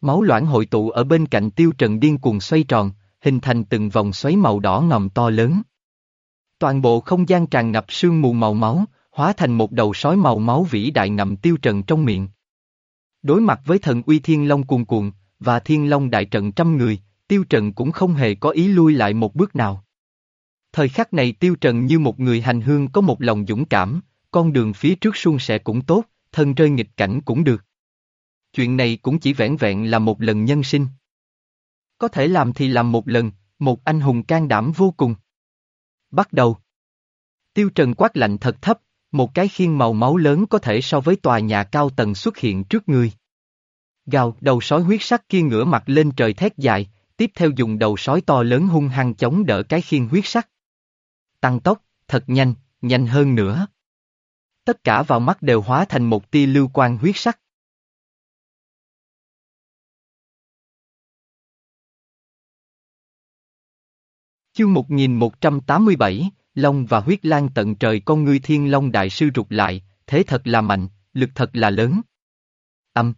[SPEAKER 1] Máu loãng hội tụ ở bên cạnh tiêu trần điên cuồng xoay tròn, hình thành từng vòng xoáy màu đỏ ngầm to lớn. Toàn bộ không gian tràn ngập sương mù màu máu, hóa thành một đầu sói màu máu vĩ đại ngầm tiêu trần trong miệng. Đối mặt với thần uy thiên long cuồn cuộn, và thiên long đại trận trăm người, tiêu trần cũng không hề có ý lui lại một bước nào. Thời khắc này tiêu trần như một người hành hương có một lòng dũng cảm, con đường phía trước suôn sẻ cũng tốt, thân rơi nghịch cảnh cũng được. Chuyện này cũng chỉ vẻn vẹn là một lần nhân sinh. Có thể làm thì làm một lần, một anh hùng can đảm vô cùng. Bắt đầu. Tiêu Trần quát lạnh thật thấp, một cái khiên màu máu lớn có thể so với tòa nhà cao tầng xuất hiện trước người. Gào, đầu sói huyết sắc kia ngửa mặt lên trời thét dài, tiếp theo dùng đầu sói to lớn hung hăng chống đỡ cái khiên huyết sắc. Tăng tốc, thật nhanh, nhanh hơn nữa. Tất cả vào mắt đều hóa thành một tia lưu quang huyết sắc. Chương 1187, Long và huyết lan tận trời con ngươi thiên long đại sư rụt lại, thế thật là mạnh, lực thật là lớn. Âm.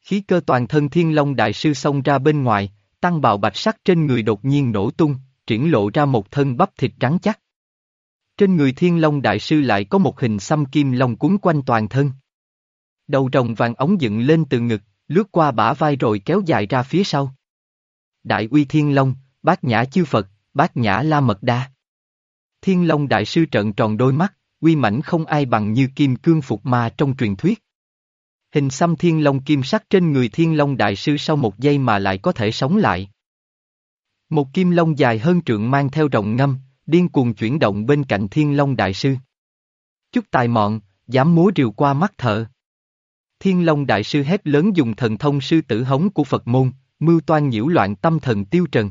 [SPEAKER 1] Khí cơ toàn thân thiên long đại sư xông ra bên ngoài, tăng bào bạch sắc trên người đột nhiên nổ tung, triển lộ ra một thân bắp thịt trắng chắc. Trên người thiên long đại sư lại có một hình xăm kim long cuốn quanh toàn thân. Đầu rồng vàng ống dựng lên từ ngực, lướt qua bả vai rồi kéo dài ra phía sau. Đại uy thiên long, bát nhã chư Phật, bát nhã la mật đa. Thiên Long Đại Sư trợn tròn đôi mắt, uy mãnh không ai bằng như kim cương phục ma trong truyền thuyết. Hình xăm Thiên Long kim sắc trên người Thiên Long Đại Sư sau một giây mà lại có thể sống lại. Một kim long dài hơn trượng mang theo rộng ngâm, điên cuồng chuyển động bên cạnh Thiên Long Đại Sư. Chút tài mọn, dám múa rìu qua mắt thợ. Thiên Long Đại Sư hét lớn dùng thần thông sư tử hống của Phật môn, mưu toan nhiễu loạn tâm thần tiêu trần.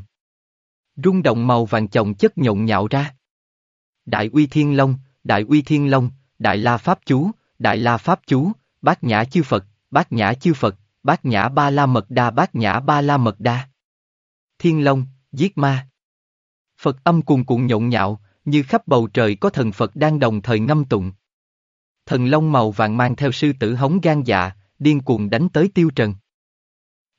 [SPEAKER 1] Rung động màu vàng chồng chất nhộn nhạo ra. Đại uy thiên long, đại uy thiên long, đại la pháp chú, đại la pháp chú, bát nhã chư Phật, bát nhã chư Phật, bát nhã ba la mật đa bát nhã ba la mật đa. Thiên long, giết ma. Phật âm cuồn cuộn nhộn nhạo, như khắp bầu trời có thần Phật đang đồng thời ngâm tụng. Thần long màu vàng mang theo sư tử hống gan dạ, điên cuồng đánh tới tiêu trần.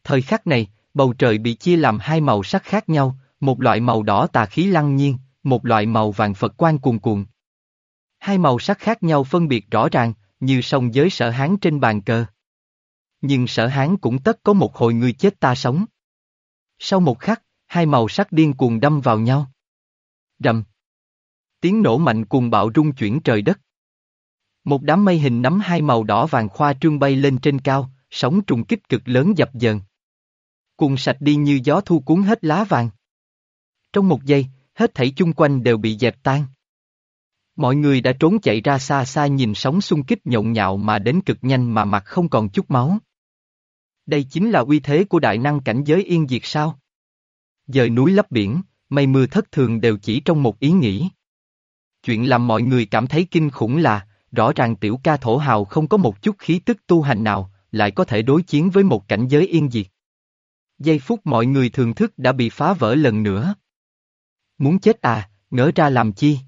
[SPEAKER 1] Thời khắc này, bầu trời bị chia làm hai màu sắc khác nhau, một loại màu đỏ tà khí lăng nhiên, một loại màu vàng Phật quan cuồn cuộn. Hai màu sắc khác nhau phân biệt rõ ràng, như sông giới sở hán trên bàn cờ. Nhưng sở hán cũng tất có một hồi người chết ta sống. Sau một khắc, hai màu sắc điên cuồng đâm vào nhau. Rầm. Tiếng nổ mạnh cuồng bạo rung chuyển trời đất. Một đám mây hình nắm hai màu đỏ vàng khoa trương bay lên trên cao, sóng trùng kích cực lớn dập dờn. Cuồng sạch đi như gió thu cuốn hết lá vàng. Trong một giây, hết thảy chung quanh đều bị dẹp tan. Mọi người đã trốn chạy ra xa xa nhìn sóng xung kích nhộn nhạo mà đến cực nhanh mà mặt không còn chút máu. Đây chính là uy thế của đại năng cảnh giới yên diệt sao? Dời núi lấp biển, mây mưa thất thường đều chỉ trong một ý nghĩ. Chuyện làm mọi người cảm thấy kinh khủng là, rõ ràng tiểu ca thổ hào không có một chút khí tức tu hành nào, lại có thể đối chiến với một cảnh giới yên diệt. Giây phút mọi người thường thức đã bị phá vỡ lần nữa. Muốn chết à, ngỡ ra làm chi?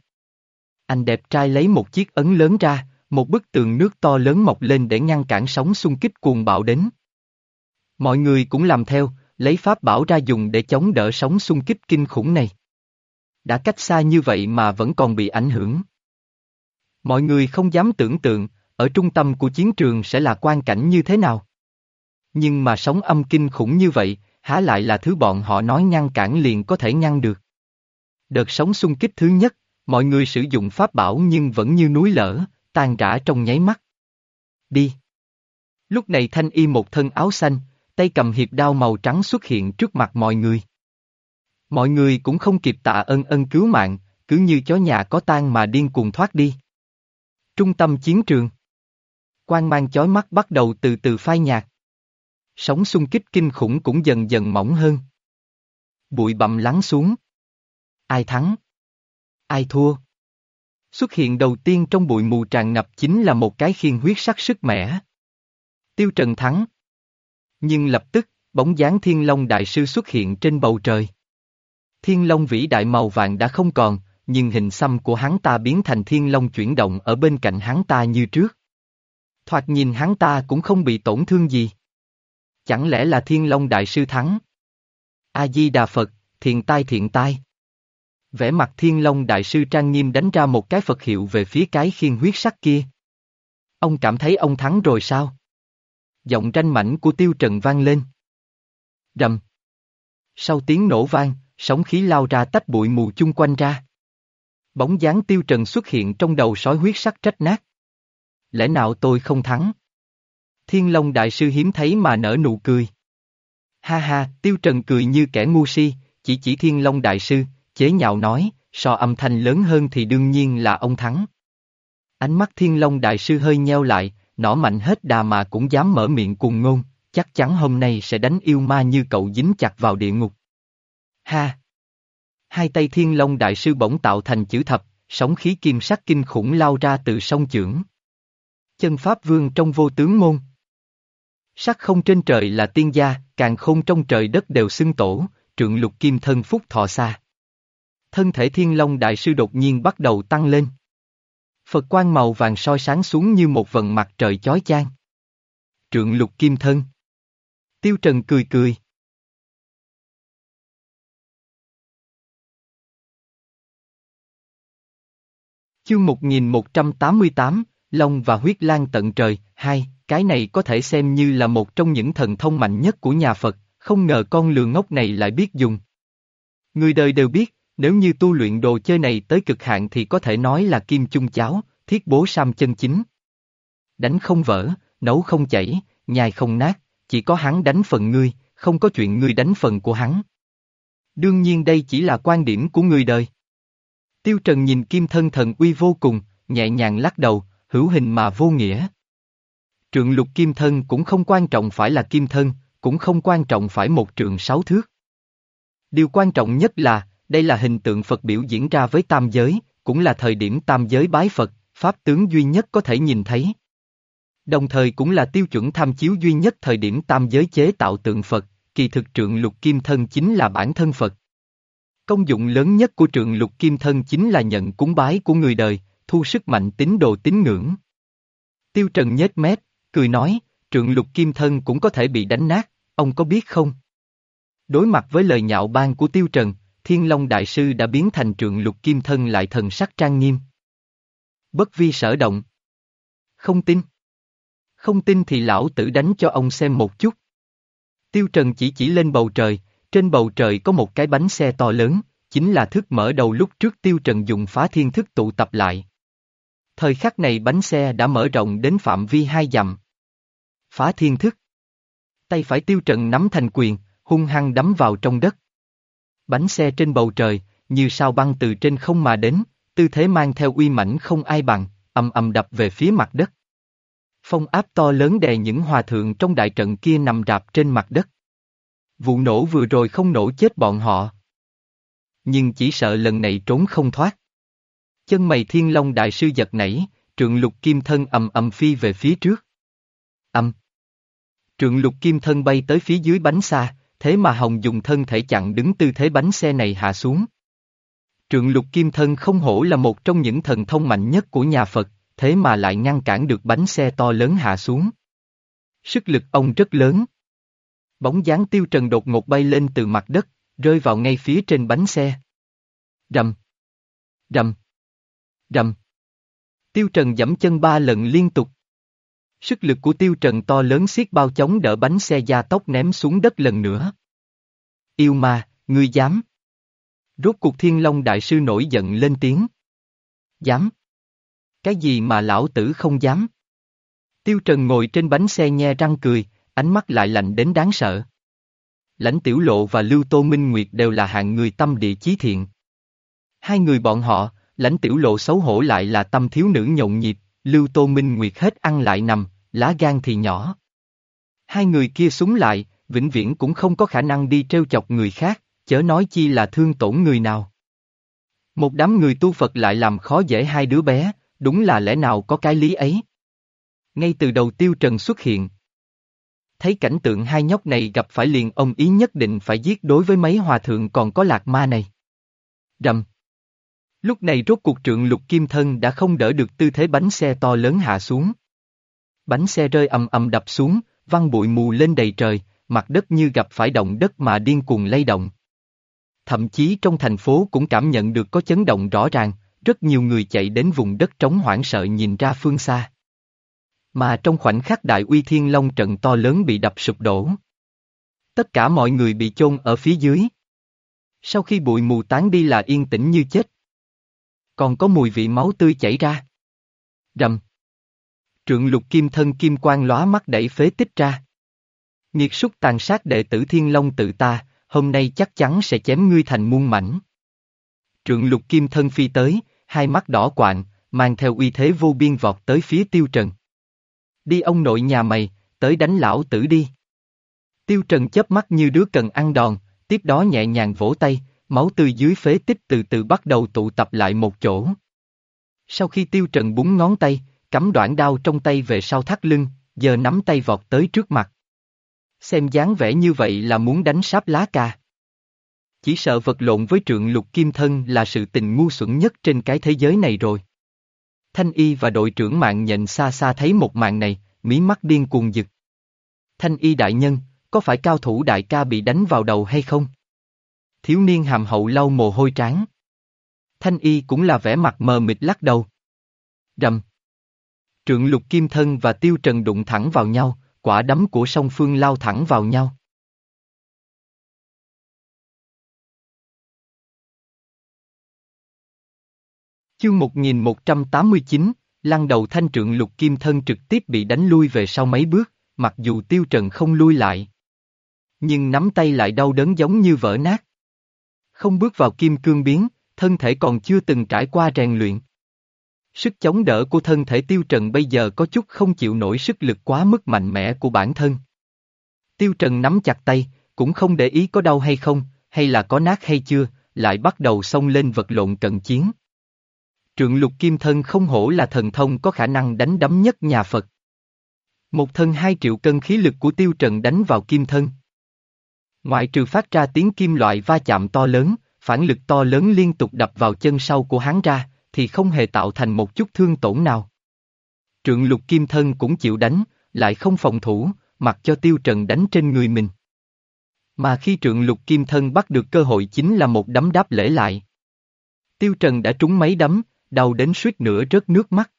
[SPEAKER 1] Anh đẹp trai lấy một chiếc ấn lớn ra, một bức tường nước to lớn mọc lên để ngăn cản sóng xung kích cuồng bạo đến. Mọi người cũng làm theo, lấy pháp bảo ra dùng để chống đỡ sóng xung kích kinh khủng này. Đã cách xa như vậy mà vẫn còn bị ảnh hưởng. Mọi người không dám tưởng tượng, ở trung tâm của chiến trường sẽ là quan cảnh như thế nào. Nhưng mà sóng âm kinh khủng như vậy, há lại là thứ bọn họ nói ngăn cản liền có thể ngăn được. Đợt sóng xung kích thứ nhất, mọi người sử dụng pháp bảo nhưng vẫn như núi lở, tan rã trong nháy mắt. Đi. Lúc này thanh y một thân áo xanh, tay cầm hiệp đao màu trắng xuất hiện trước mặt mọi người. Mọi người cũng không kịp tạ ân ân cứu mạng, cứ như chó nhà có tan mà điên cuồng thoát đi. Trung tâm chiến trường. Quang mang chói mắt bắt đầu từ từ phai nhạt. Sóng xung kích kinh khủng cũng dần dần mỏng hơn. Bụi bặm lắng xuống. Ai thắng? Ai thua? Xuất hiện đầu tiên trong bụi mù tràn ngập chính là một cái khiên huyết sắc sức mẻ. Tiêu Trần thắng. Nhưng lập tức, bóng dáng Thiên Long Đại Sư xuất hiện trên bầu trời. Thiên Long vĩ đại màu vàng đã không còn, nhưng hình xăm của hắn ta biến thành Thiên Long chuyển động ở bên cạnh hắn ta như trước. Thoạt nhìn hắn ta cũng không bị tổn thương gì. Chẳng lẽ là Thiên Long Đại Sư thắng? A-di-đà Phật, thiện tai thiện tai vẻ mặt Thiên Long Đại Sư trang nghiêm đánh ra một cái Phật hiệu về phía cái khiên huyết sắc kia. Ông cảm thấy ông thắng rồi sao? Giọng tranh mảnh của Tiêu Trần vang lên. Rầm. Sau tiếng nổ vang, sóng khí lao ra tách bụi mù chung quanh ra. Bóng dáng Tiêu Trần xuất hiện trong đầu sói huyết sắc trách nát. Lẽ nào tôi không thắng? Thiên Long Đại Sư hiếm thấy mà nở nụ cười. Ha ha, Tiêu Trần cười như kẻ ngu si, chỉ chỉ Thiên Long Đại Sư, chế nhạo nói, so âm thanh lớn hơn thì đương nhiên là ông thắng. Ánh mắt Thiên Long Đại Sư hơi nheo lại, nỏ mạnh hết đà mà cũng dám mở miệng cùng ngôn, chắc chắn hôm nay sẽ đánh yêu ma như cậu dính chặt vào địa ngục. Ha! Hai tay Thiên Long Đại Sư bỗng tạo thành chữ thập, sóng khí kim sắc kinh khủng lao ra từ sông chưởng. Chân Pháp Vương trong vô tướng môn. Sắc không trên trời là tiên gia, càng không trong trời đất đều xưng tổ, trượng lục kim thân phúc thọ xa. Thân thể thiên long đại sư đột nhiên bắt đầu tăng lên. Phật quang màu vàng soi sáng xuống như một vần mặt trời chói chang. Trượng lục kim thân. Tiêu Trần cười cười. Chương 1188, Long và huyết lan tận trời, hai, cái này có thể xem như là một trong những thần thông mạnh nhất của nhà Phật, không ngờ con lừa ngốc này lại biết dùng. Người đời đều biết, nếu như tu luyện đồ chơi này tới cực hạn thì có thể nói là kim chung cháo, thiết bố sam chân chính. Đánh không vỡ, nấu không chảy, nhai không nát, chỉ có hắn đánh phần ngươi, không có chuyện ngươi đánh phần của hắn. Đương nhiên đây chỉ là quan điểm của người đời. Tiêu Trần nhìn kim thân thần uy vô cùng, nhẹ nhàng lắc đầu, hữu hình mà vô nghĩa. Trượng lục kim thân cũng không quan trọng phải là kim thân, cũng không quan trọng phải một trượng sáu thước. Điều quan trọng nhất là, đây là hình tượng Phật biểu diễn ra với tam giới, cũng là thời điểm tam giới bái Phật, pháp tướng duy nhất có thể nhìn thấy. Đồng thời cũng là tiêu chuẩn tham chiếu duy nhất thời điểm tam giới chế tạo tượng Phật, kỳ thực trượng lục kim thân chính là bản thân Phật. Công dụng lớn nhất của trượng lục kim thân chính là nhận cúng bái của người đời, thu sức mạnh tín đồ tín ngưỡng. Tiêu Trần nhếch mép, cười nói, trượng lục kim thân cũng có thể bị đánh nát, ông có biết không? Đối mặt với lời nhạo ban của Tiêu Trần, Thiên Long Đại Sư đã biến thành trượng lục kim thân lại thần sắc trang nghiêm. Bất vi sở động. Không tin. Không tin thì lão tử đánh cho ông xem một chút. Tiêu Trần chỉ chỉ lên bầu trời, trên bầu trời có một cái bánh xe to lớn, chính là thức mở đầu lúc trước Tiêu Trần dùng phá thiên thức tụ tập lại. Thời khắc này bánh xe đã mở rộng đến phạm vi hai dặm. Phá thiên thức. Tay phải Tiêu Trần nắm thành quyền, hung hăng đấm vào trong đất. Bánh xe trên bầu trời, như sao băng từ trên không mà đến, tư thế mang theo uy mãnh không ai bằng, ầm ầm đập về phía mặt đất. Phong áp to lớn đè những hòa thượng trong đại trận kia nằm rạp trên mặt đất. Vụ nổ vừa rồi không nổ chết bọn họ. Nhưng chỉ sợ lần này trốn không thoát. Chân mày thiên long đại sư giật nảy, trượng lục kim thân ầm ầm phi về phía trước. Âm. Trượng lục kim thân bay tới phía dưới bánh xa, thế mà Hồng dùng thân thể chặn đứng tư thế bánh xe này hạ xuống. Trượng lục kim thân không hổ là một trong những thần thông mạnh nhất của nhà Phật, thế mà lại ngăn cản được bánh xe to lớn hạ xuống. Sức lực ông rất lớn. Bóng dáng tiêu trần đột ngột bay lên từ mặt đất, rơi vào ngay phía trên bánh xe. Rầm. Rầm. Rầm. Tiêu trần dẫm chân ba lần liên tục. Sức lực của tiêu trần to lớn xiết bao chống đỡ bánh xe gia tốc ném xuống đất lần nữa. Yêu ma, ngươi dám. Rốt cuộc thiên long đại sư nổi giận lên tiếng. Dám. Cái gì mà lão tử không dám? Tiêu Trần ngồi trên bánh xe nhe răng cười, ánh mắt lại lạnh đến đáng sợ. Lãnh Tiểu Lộ và Lưu Tô Minh Nguyệt đều là hạng người tâm địa chí thiện. Hai người bọn họ, Lãnh Tiểu Lộ xấu hổ lại là tâm thiếu nữ nhộn nhịp, Lưu Tô Minh Nguyệt hết ăn lại nằm, lá gan thì nhỏ. Hai người kia súng lại, vĩnh viễn cũng không có khả năng đi trêu chọc người khác, chớ nói chi là thương tổn người nào. Một đám người tu Phật lại làm khó dễ hai đứa bé, đúng là lẽ nào có cái lý ấy. Ngay từ đầu Tiêu Trần xuất hiện. Thấy cảnh tượng hai nhóc này gặp phải liền ông ý nhất định phải giết đối với mấy hòa thượng còn có lạc ma này. Rầm. Lúc này rốt cuộc trượng lục kim thân đã không đỡ được tư thế bánh xe to lớn hạ xuống. Bánh xe rơi ầm ầm đập xuống, văng bụi mù lên đầy trời, mặt đất như gặp phải động đất mà điên cuồng lay động. Thậm chí trong thành phố cũng cảm nhận được có chấn động rõ ràng, rất nhiều người chạy đến vùng đất trống hoảng sợ nhìn ra phương xa. Mà trong khoảnh khắc đại uy thiên long trận to lớn bị đập sụp đổ. Tất cả mọi người bị chôn ở phía dưới. Sau khi bụi mù tán đi là yên tĩnh như chết. Còn có mùi vị máu tươi chảy ra. Rầm. Trượng lục kim thân kim quang lóa mắt đẩy phế tích ra. Nghiệt súc tàn sát đệ tử thiên long tự ta, hôm nay chắc chắn sẽ chém ngươi thành muôn mảnh. Trượng lục kim thân phi tới, hai mắt đỏ quạng, mang theo uy thế vô biên vọt tới phía tiêu trần. Đi ông nội nhà mày, tới đánh lão tử đi. Tiêu trần chớp mắt như đứa cần ăn đòn, tiếp đó nhẹ nhàng vỗ tay, máu tươi dưới phế tích từ từ bắt đầu tụ tập lại một chỗ. Sau khi tiêu trần búng ngón tay, cắm đoạn đao trong tay về sau thắt lưng, giờ nắm tay vọt tới trước mặt. Xem dáng vẻ như vậy là muốn đánh sáp lá ca. Chỉ sợ vật lộn với trượng lục kim thân là sự tình ngu xuẩn nhất trên cái thế giới này rồi. Thanh y và đội trưởng mạng nhận xa xa thấy một mạng này, mí mắt điên cuồng giật. Thanh y đại nhân, có phải cao thủ đại ca bị đánh vào đầu hay không? Thiếu niên hàm hậu lau mồ hôi tráng. Thanh y cũng là vẻ mặt mờ mịt lắc đầu. Rầm. Trượng lục kim thân và tiêu trần đụng thẳng vào nhau, quả đấm của song phương lao thẳng vào nhau. Chương 1189, lăng đầu thanh trượng lục kim thân trực tiếp bị đánh lui về sau mấy bước, mặc dù tiêu trần không lui lại. Nhưng nắm tay lại đau đớn giống như vỡ nát. Không bước vào kim cương biến, thân thể còn chưa từng trải qua rèn luyện. Sức chống đỡ của thân thể tiêu trần bây giờ có chút không chịu nổi sức lực quá mức mạnh mẽ của bản thân. Tiêu trần nắm chặt tay, cũng không để ý có đau hay không, hay là có nát hay chưa, lại bắt đầu xông lên vật lộn cận chiến. Trượng lục kim thân không hổ là thần thông có khả năng đánh đấm nhất nhà Phật. Một thân hai triệu cân khí lực của tiêu trần đánh vào kim thân. Ngoại trừ phát ra tiếng kim loại va chạm to lớn, phản lực to lớn liên tục đập vào chân sau của hắn ra, thì không hề tạo thành một chút thương tổn nào. Trượng lục kim thân cũng chịu đánh, lại không phòng thủ, mặc cho tiêu trần đánh trên người mình. Mà khi trượng lục kim thân bắt được cơ hội chính là một đấm đáp lễ lại. Tiêu trần đã trúng mấy đấm, đau đến suýt nữa rớt nước mắt.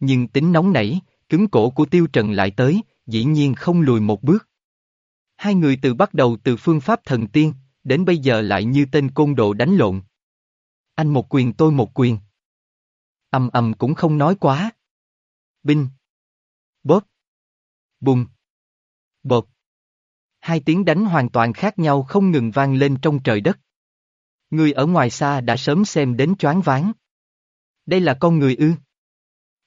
[SPEAKER 1] Nhưng tính nóng nảy, cứng cổ của tiêu trần lại tới, dĩ nhiên không lùi một bước. Hai người từ bắt đầu từ phương pháp thần tiên, đến bây giờ lại như tên côn đồ đánh lộn. Anh một quyền tôi một quyền. Âm ầm cũng không nói quá. Binh. Bóp. Bùng. Bột. Hai tiếng đánh hoàn toàn khác nhau không ngừng vang lên trong trời đất. Người ở ngoài xa đã sớm xem đến choáng váng. Đây là con người ư.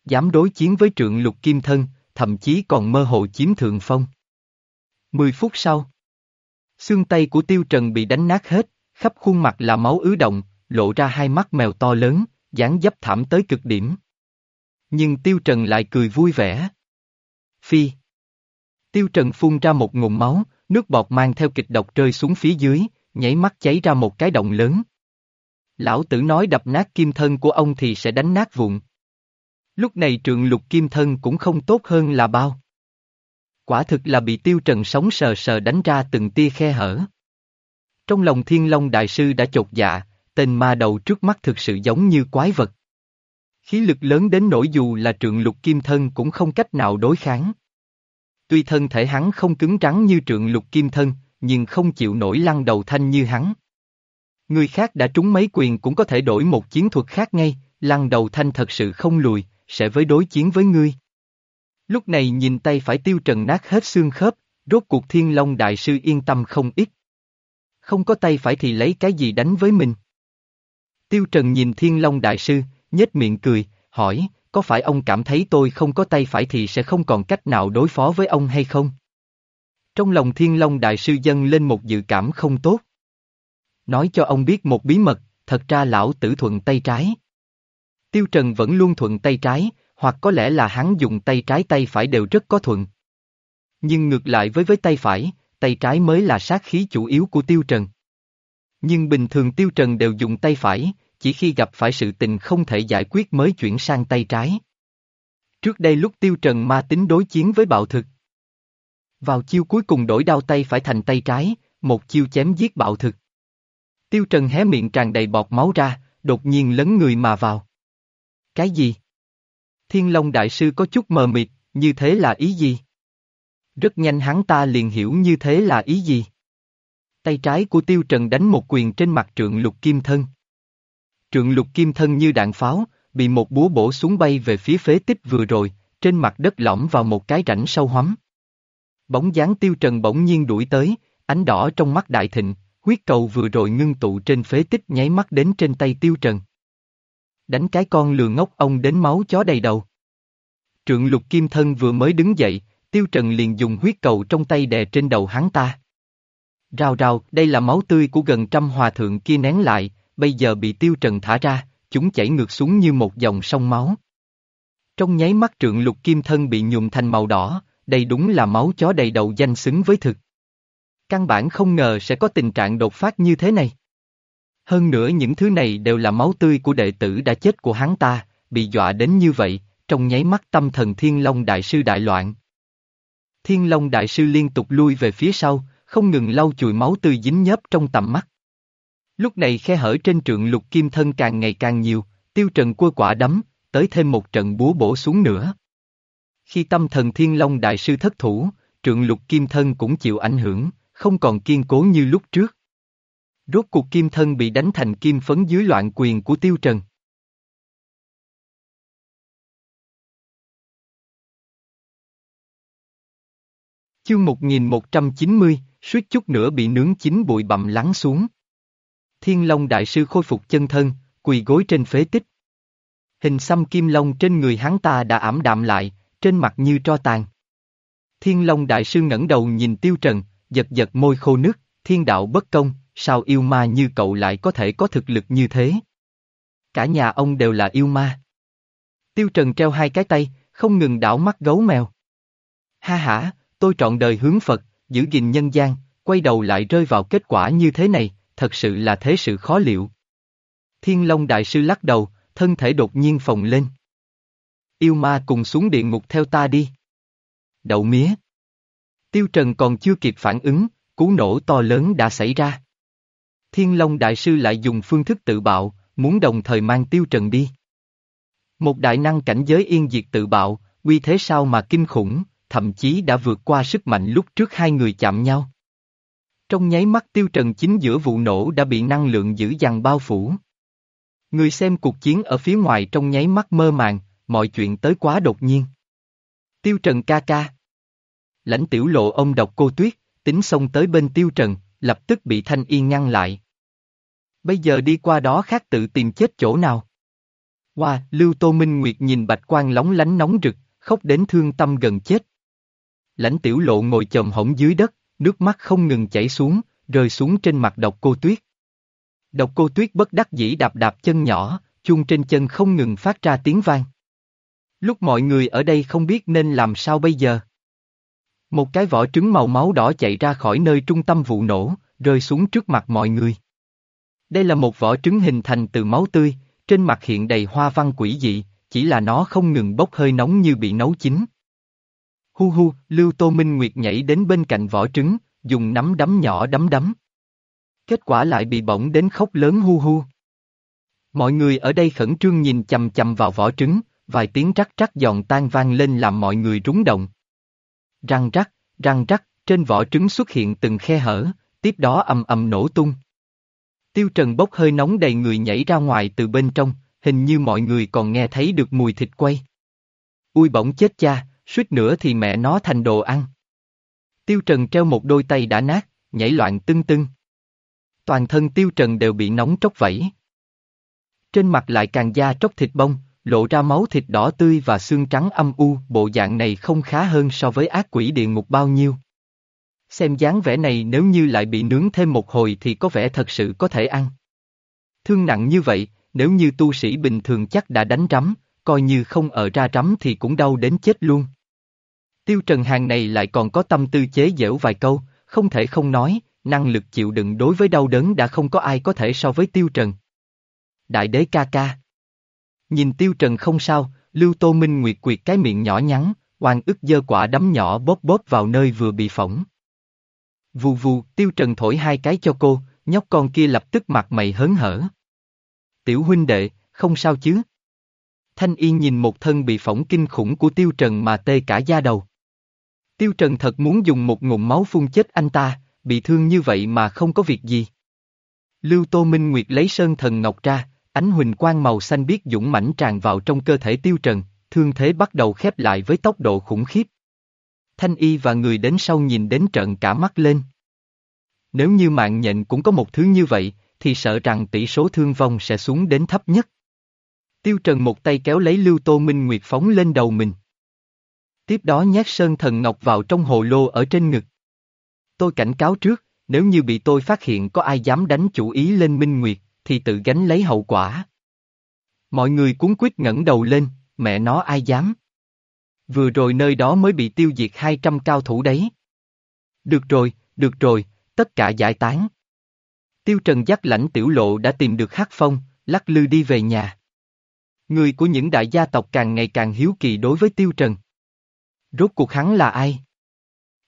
[SPEAKER 1] Dám đối chiến với trượng lục kim thân, thậm chí còn mơ hồ chiếm thượng phong. Mười phút sau. Xương tay của tiêu trần bị đánh nát hết, khắp khuôn mặt là máu ứ động, lộ ra hai mắt mèo to lớn, dáng dấp thảm tới cực điểm. Nhưng tiêu trần lại cười vui vẻ. Phi. Tiêu trần phun ra một ngụm máu, nước bọt mang theo kịch độc rơi xuống phía dưới, nhảy mắt cháy ra một cái động lớn. Lão tử nói đập nát kim thân của ông thì sẽ đánh nát vụn. Lúc này trượng lục kim thân cũng không tốt hơn là bao. Quả thực là bị tiêu trần sống sờ sờ đánh ra từng tia khe hở. Trong lòng thiên long đại sư đã chột dạ, tên ma đầu trước mắt thực sự giống như quái vật. Khí lực lớn đến nỗi dù là trượng lục kim thân cũng không cách nào đối kháng. Tuy thân thể hắn không cứng rắn như trượng lục kim thân, nhưng không chịu nổi lăn đầu thanh như hắn. Người khác đã trúng mấy quyền cũng có thể đổi một chiến thuật khác ngay, lăn đầu thanh thật sự không lùi, sẽ với đối chiến với ngươi. Lúc này nhìn tay phải tiêu trần nát hết xương khớp, rốt cuộc thiên long đại sư yên tâm không ít. Không có tay phải thì lấy cái gì đánh với mình. Tiêu trần nhìn thiên long đại sư, nhếch miệng cười, hỏi, có phải ông cảm thấy tôi không có tay phải thì sẽ không còn cách nào đối phó với ông hay không? Trong lòng thiên long đại sư dâng lên một dự cảm không tốt. Nói cho ông biết một bí mật, thật ra lão tử thuận tay trái. Tiêu Trần vẫn luôn thuận tay trái, hoặc có lẽ là hắn dùng tay trái tay phải đều rất có thuận. Nhưng ngược lại với với tay phải, tay trái mới là sát khí chủ yếu của Tiêu Trần. Nhưng bình thường Tiêu Trần đều dùng tay phải, chỉ khi gặp phải sự tình không thể giải quyết mới chuyển sang tay trái. Trước đây lúc Tiêu Trần ma tính đối chiến với bạo thực. Vào chiêu cuối cùng đổi đao tay phải thành tay trái, một chiêu chém giết bạo thực. Tiêu Trần hé miệng tràn đầy bọt máu ra, đột nhiên lấn người mà vào. Cái gì? Thiên Long Đại Sư có chút mờ mịt, như thế là ý gì? Rất nhanh hắn ta liền hiểu như thế là ý gì. Tay trái của Tiêu Trần đánh một quyền trên mặt trượng lục kim thân. Trượng lục kim thân như đạn pháo, bị một búa bổ xuống bay về phía phế tích vừa rồi, trên mặt đất lõm vào một cái rãnh sâu hoắm. Bóng dáng Tiêu Trần bỗng nhiên đuổi tới, ánh đỏ trong mắt đại thịnh, huyết cầu vừa rồi ngưng tụ trên phế tích nháy mắt đến trên tay Tiêu Trần. Đánh cái con lừa ngốc ông đến máu chó đầy đầu. Trượng lục kim thân vừa mới đứng dậy, Tiêu Trần liền dùng huyết cầu trong tay đè trên đầu hắn ta. Rào rào, đây là máu tươi của gần trăm hòa thượng kia nén lại, bây giờ bị Tiêu Trần thả ra, chúng chảy ngược xuống như một dòng sông máu. Trong nháy mắt trượng lục kim thân bị nhuộm thành màu đỏ, đây đúng là máu chó đầy đầu danh xứng với thực. Căn bản không ngờ sẽ có tình trạng đột phát như thế này. Hơn nữa những thứ này đều là máu tươi của đệ tử đã chết của hắn ta, bị dọa đến như vậy, trong nháy mắt tâm thần Thiên Long Đại Sư đại loạn. Thiên Long Đại Sư liên tục lui về phía sau, không ngừng lau chùi máu tươi dính nhớp trong tầm mắt. Lúc này khe hở trên trượng lục kim thân càng ngày càng nhiều, tiêu trần cua quả đấm, tới thêm một trận búa bổ xuống nữa. Khi tâm thần Thiên Long Đại Sư thất thủ, trượng lục kim thân cũng chịu ảnh hưởng, không còn kiên cố như lúc trước. Rốt cuộc kim thân bị đánh thành kim phấn dưới loạn quyền của tiêu trần. Chương 1190, suýt chút nữa bị nướng chín bụi bặm lắng xuống. Thiên Long Đại Sư khôi phục chân thân, quỳ gối trên phế tích. Hình xăm kim long trên người hắn ta đã ảm đạm lại, trên mặt như tro tàn. Thiên Long Đại Sư ngẩng đầu nhìn Tiêu Trần, giật giật môi khô nước, thiên đạo bất công, sao yêu ma như cậu lại có thể có thực lực như thế? Cả nhà ông đều là yêu ma. Tiêu Trần treo hai cái tay, không ngừng đảo mắt gấu mèo. Ha ha, tôi trọn đời hướng Phật, giữ gìn nhân gian, quay đầu lại rơi vào kết quả như thế này, thật sự là thế sự khó liệu. Thiên Long Đại Sư lắc đầu, thân thể đột nhiên phồng lên. Yêu ma cùng xuống địa ngục theo ta đi. Đậu mía. Tiêu Trần còn chưa kịp phản ứng, cú nổ to lớn đã xảy ra. Thiên Long Đại Sư lại dùng phương thức tự bạo, muốn đồng thời mang Tiêu Trần đi. Một đại năng cảnh giới yên diệt tự bạo, uy thế sao mà kinh khủng, thậm chí đã vượt qua sức mạnh lúc trước hai người chạm nhau. Trong nháy mắt tiêu trần chính giữa vụ nổ đã bị năng lượng dữ dằn bao phủ. Người xem cuộc chiến ở phía ngoài trong nháy mắt mơ màng, mọi chuyện tới quá đột nhiên. Tiêu trần ca ca. Lãnh tiểu lộ ông độc cô tuyết, tính xông tới bên tiêu trần, lập tức bị thanh yên ngăn lại. Bây giờ đi qua đó khác tự tìm chết chỗ nào. Hoa, wow, Lưu Tô Minh Nguyệt nhìn bạch quan lóng lánh nóng rực, khóc đến thương tâm gần chết. Lãnh tiểu lộ ngồi chồm hổng dưới đất, nước mắt không ngừng chảy xuống, rơi xuống trên mặt độc cô tuyết. Độc cô tuyết bất đắc dĩ đạp đạp chân nhỏ, chuông trên chân không ngừng phát ra tiếng vang. Lúc mọi người ở đây không biết nên làm sao bây giờ. Một cái vỏ trứng màu máu đỏ chạy ra khỏi nơi trung tâm vụ nổ, rơi xuống trước mặt mọi người. Đây là một vỏ trứng hình thành từ máu tươi, trên mặt hiện đầy hoa văn quỷ dị, chỉ là nó không ngừng bốc hơi nóng như bị nấu chín. Hu hu, Lưu Tô Minh Nguyệt nhảy đến bên cạnh vỏ trứng, dùng nắm đấm nhỏ đấm đấm. Kết quả lại bị bỏng đến khóc lớn hu hu. Mọi người ở đây khẩn trương nhìn chầm chầm vào vỏ trứng, vài tiếng rắc rắc giòn tan vang lên làm mọi người rúng động. Răng rắc, răng rắc, trên vỏ trứng xuất hiện từng khe hở, tiếp đó ầm ầm nổ tung. Tiêu Trần bốc hơi nóng đầy người nhảy ra ngoài từ bên trong, hình như mọi người còn nghe thấy được mùi thịt quay. Ui bỗng chết cha, suýt nữa thì mẹ nó thành đồ ăn. Tiêu Trần treo một đôi tay đã nát, nhảy loạn tưng tưng. Toàn thân Tiêu Trần đều bị nóng tróc vẫy. Trên mặt lại càng da tróc thịt bông, lộ ra máu thịt đỏ tươi và xương trắng âm u, bộ dạng này không khá hơn so với ác quỷ địa ngục bao nhiêu. Xem dáng vẻ này nếu như lại bị nướng thêm một hồi thì có vẻ thật sự có thể ăn. Thương nặng như vậy, nếu như tu sĩ bình thường chắc đã đánh rắm, coi như không ở ra rắm thì cũng đau đến chết luôn. Tiêu Trần hàng này lại còn có tâm tư chế giễu vài câu, không thể không nói, năng lực chịu đựng đối với đau đớn đã không có ai có thể so với Tiêu Trần. Đại đế ca ca. Nhìn Tiêu Trần không sao, Lưu Tô Minh Nguyệt quyệt cái miệng nhỏ nhắn, oan ức dơ quả đấm nhỏ bóp bóp vào nơi vừa bị phỏng. Vù vù, Tiêu Trần thổi hai cái cho cô, nhóc con kia lập tức mặt mày hớn hở. Tiểu huynh đệ, không sao chứ? Thanh Yên nhìn một thân bị phỏng kinh khủng của Tiêu Trần mà tê cả da đầu. Tiêu Trần thật muốn dùng một ngụm máu phun chết anh ta, bị thương như vậy mà không có việc gì. Lưu Tô Minh Nguyệt lấy sơn thần ngọc ra, ánh huỳnh quang màu xanh biếc dũng mãnh tràn vào trong cơ thể Tiêu Trần, thương thế bắt đầu khép lại với tốc độ khủng khiếp. Thanh Y và người đến sau nhìn đến trận cả mắt lên. Nếu như mạng nhện cũng có một thứ như vậy, thì sợ rằng tỷ số thương vong sẽ xuống đến thấp nhất. Tiêu Trần một tay kéo lấy Lưu Tô Minh Nguyệt phóng lên đầu mình. Tiếp đó nhét sơn thần ngọc vào trong hồ lô ở trên ngực. Tôi cảnh cáo trước, nếu như bị tôi phát hiện có ai dám đánh chủ ý lên Minh Nguyệt, thì tự gánh lấy hậu quả. Mọi người cuốn quyết ngẩng đầu lên, mẹ nó ai dám. Vừa rồi nơi đó mới bị tiêu diệt 200 cao thủ đấy. Được rồi, được rồi, tất cả giải tán. Tiêu Trần dắt lãnh tiểu lộ đã tìm được hát phong, lắc lư đi về nhà. Người của những đại gia tộc càng ngày càng hiếu kỳ đối với Tiêu Trần. Rốt cuộc hắn là ai?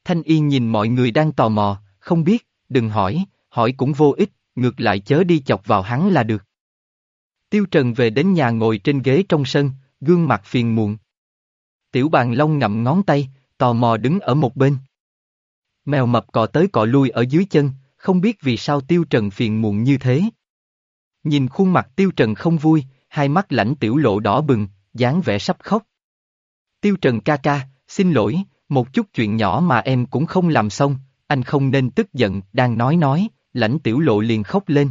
[SPEAKER 1] Thanh Yên nhìn mọi người đang tò mò, không biết, đừng hỏi, hỏi cũng vô ích, ngược lại chớ đi chọc vào hắn là được. Tiêu Trần về đến nhà ngồi trên ghế trong sân, gương mặt phiền muộn. Tiểu bàn long ngậm ngón tay, tò mò đứng ở một bên. Mèo mập cò tới cọ lui ở dưới chân, không biết vì sao Tiêu Trần phiền muộn như thế. Nhìn khuôn mặt Tiêu Trần không vui, hai mắt lãnh tiểu lộ đỏ bừng, dáng vẻ sắp khóc. Tiêu Trần ca ca, xin lỗi, một chút chuyện nhỏ mà em cũng không làm xong, anh không nên tức giận, đang nói nói, lãnh tiểu lộ liền khóc lên.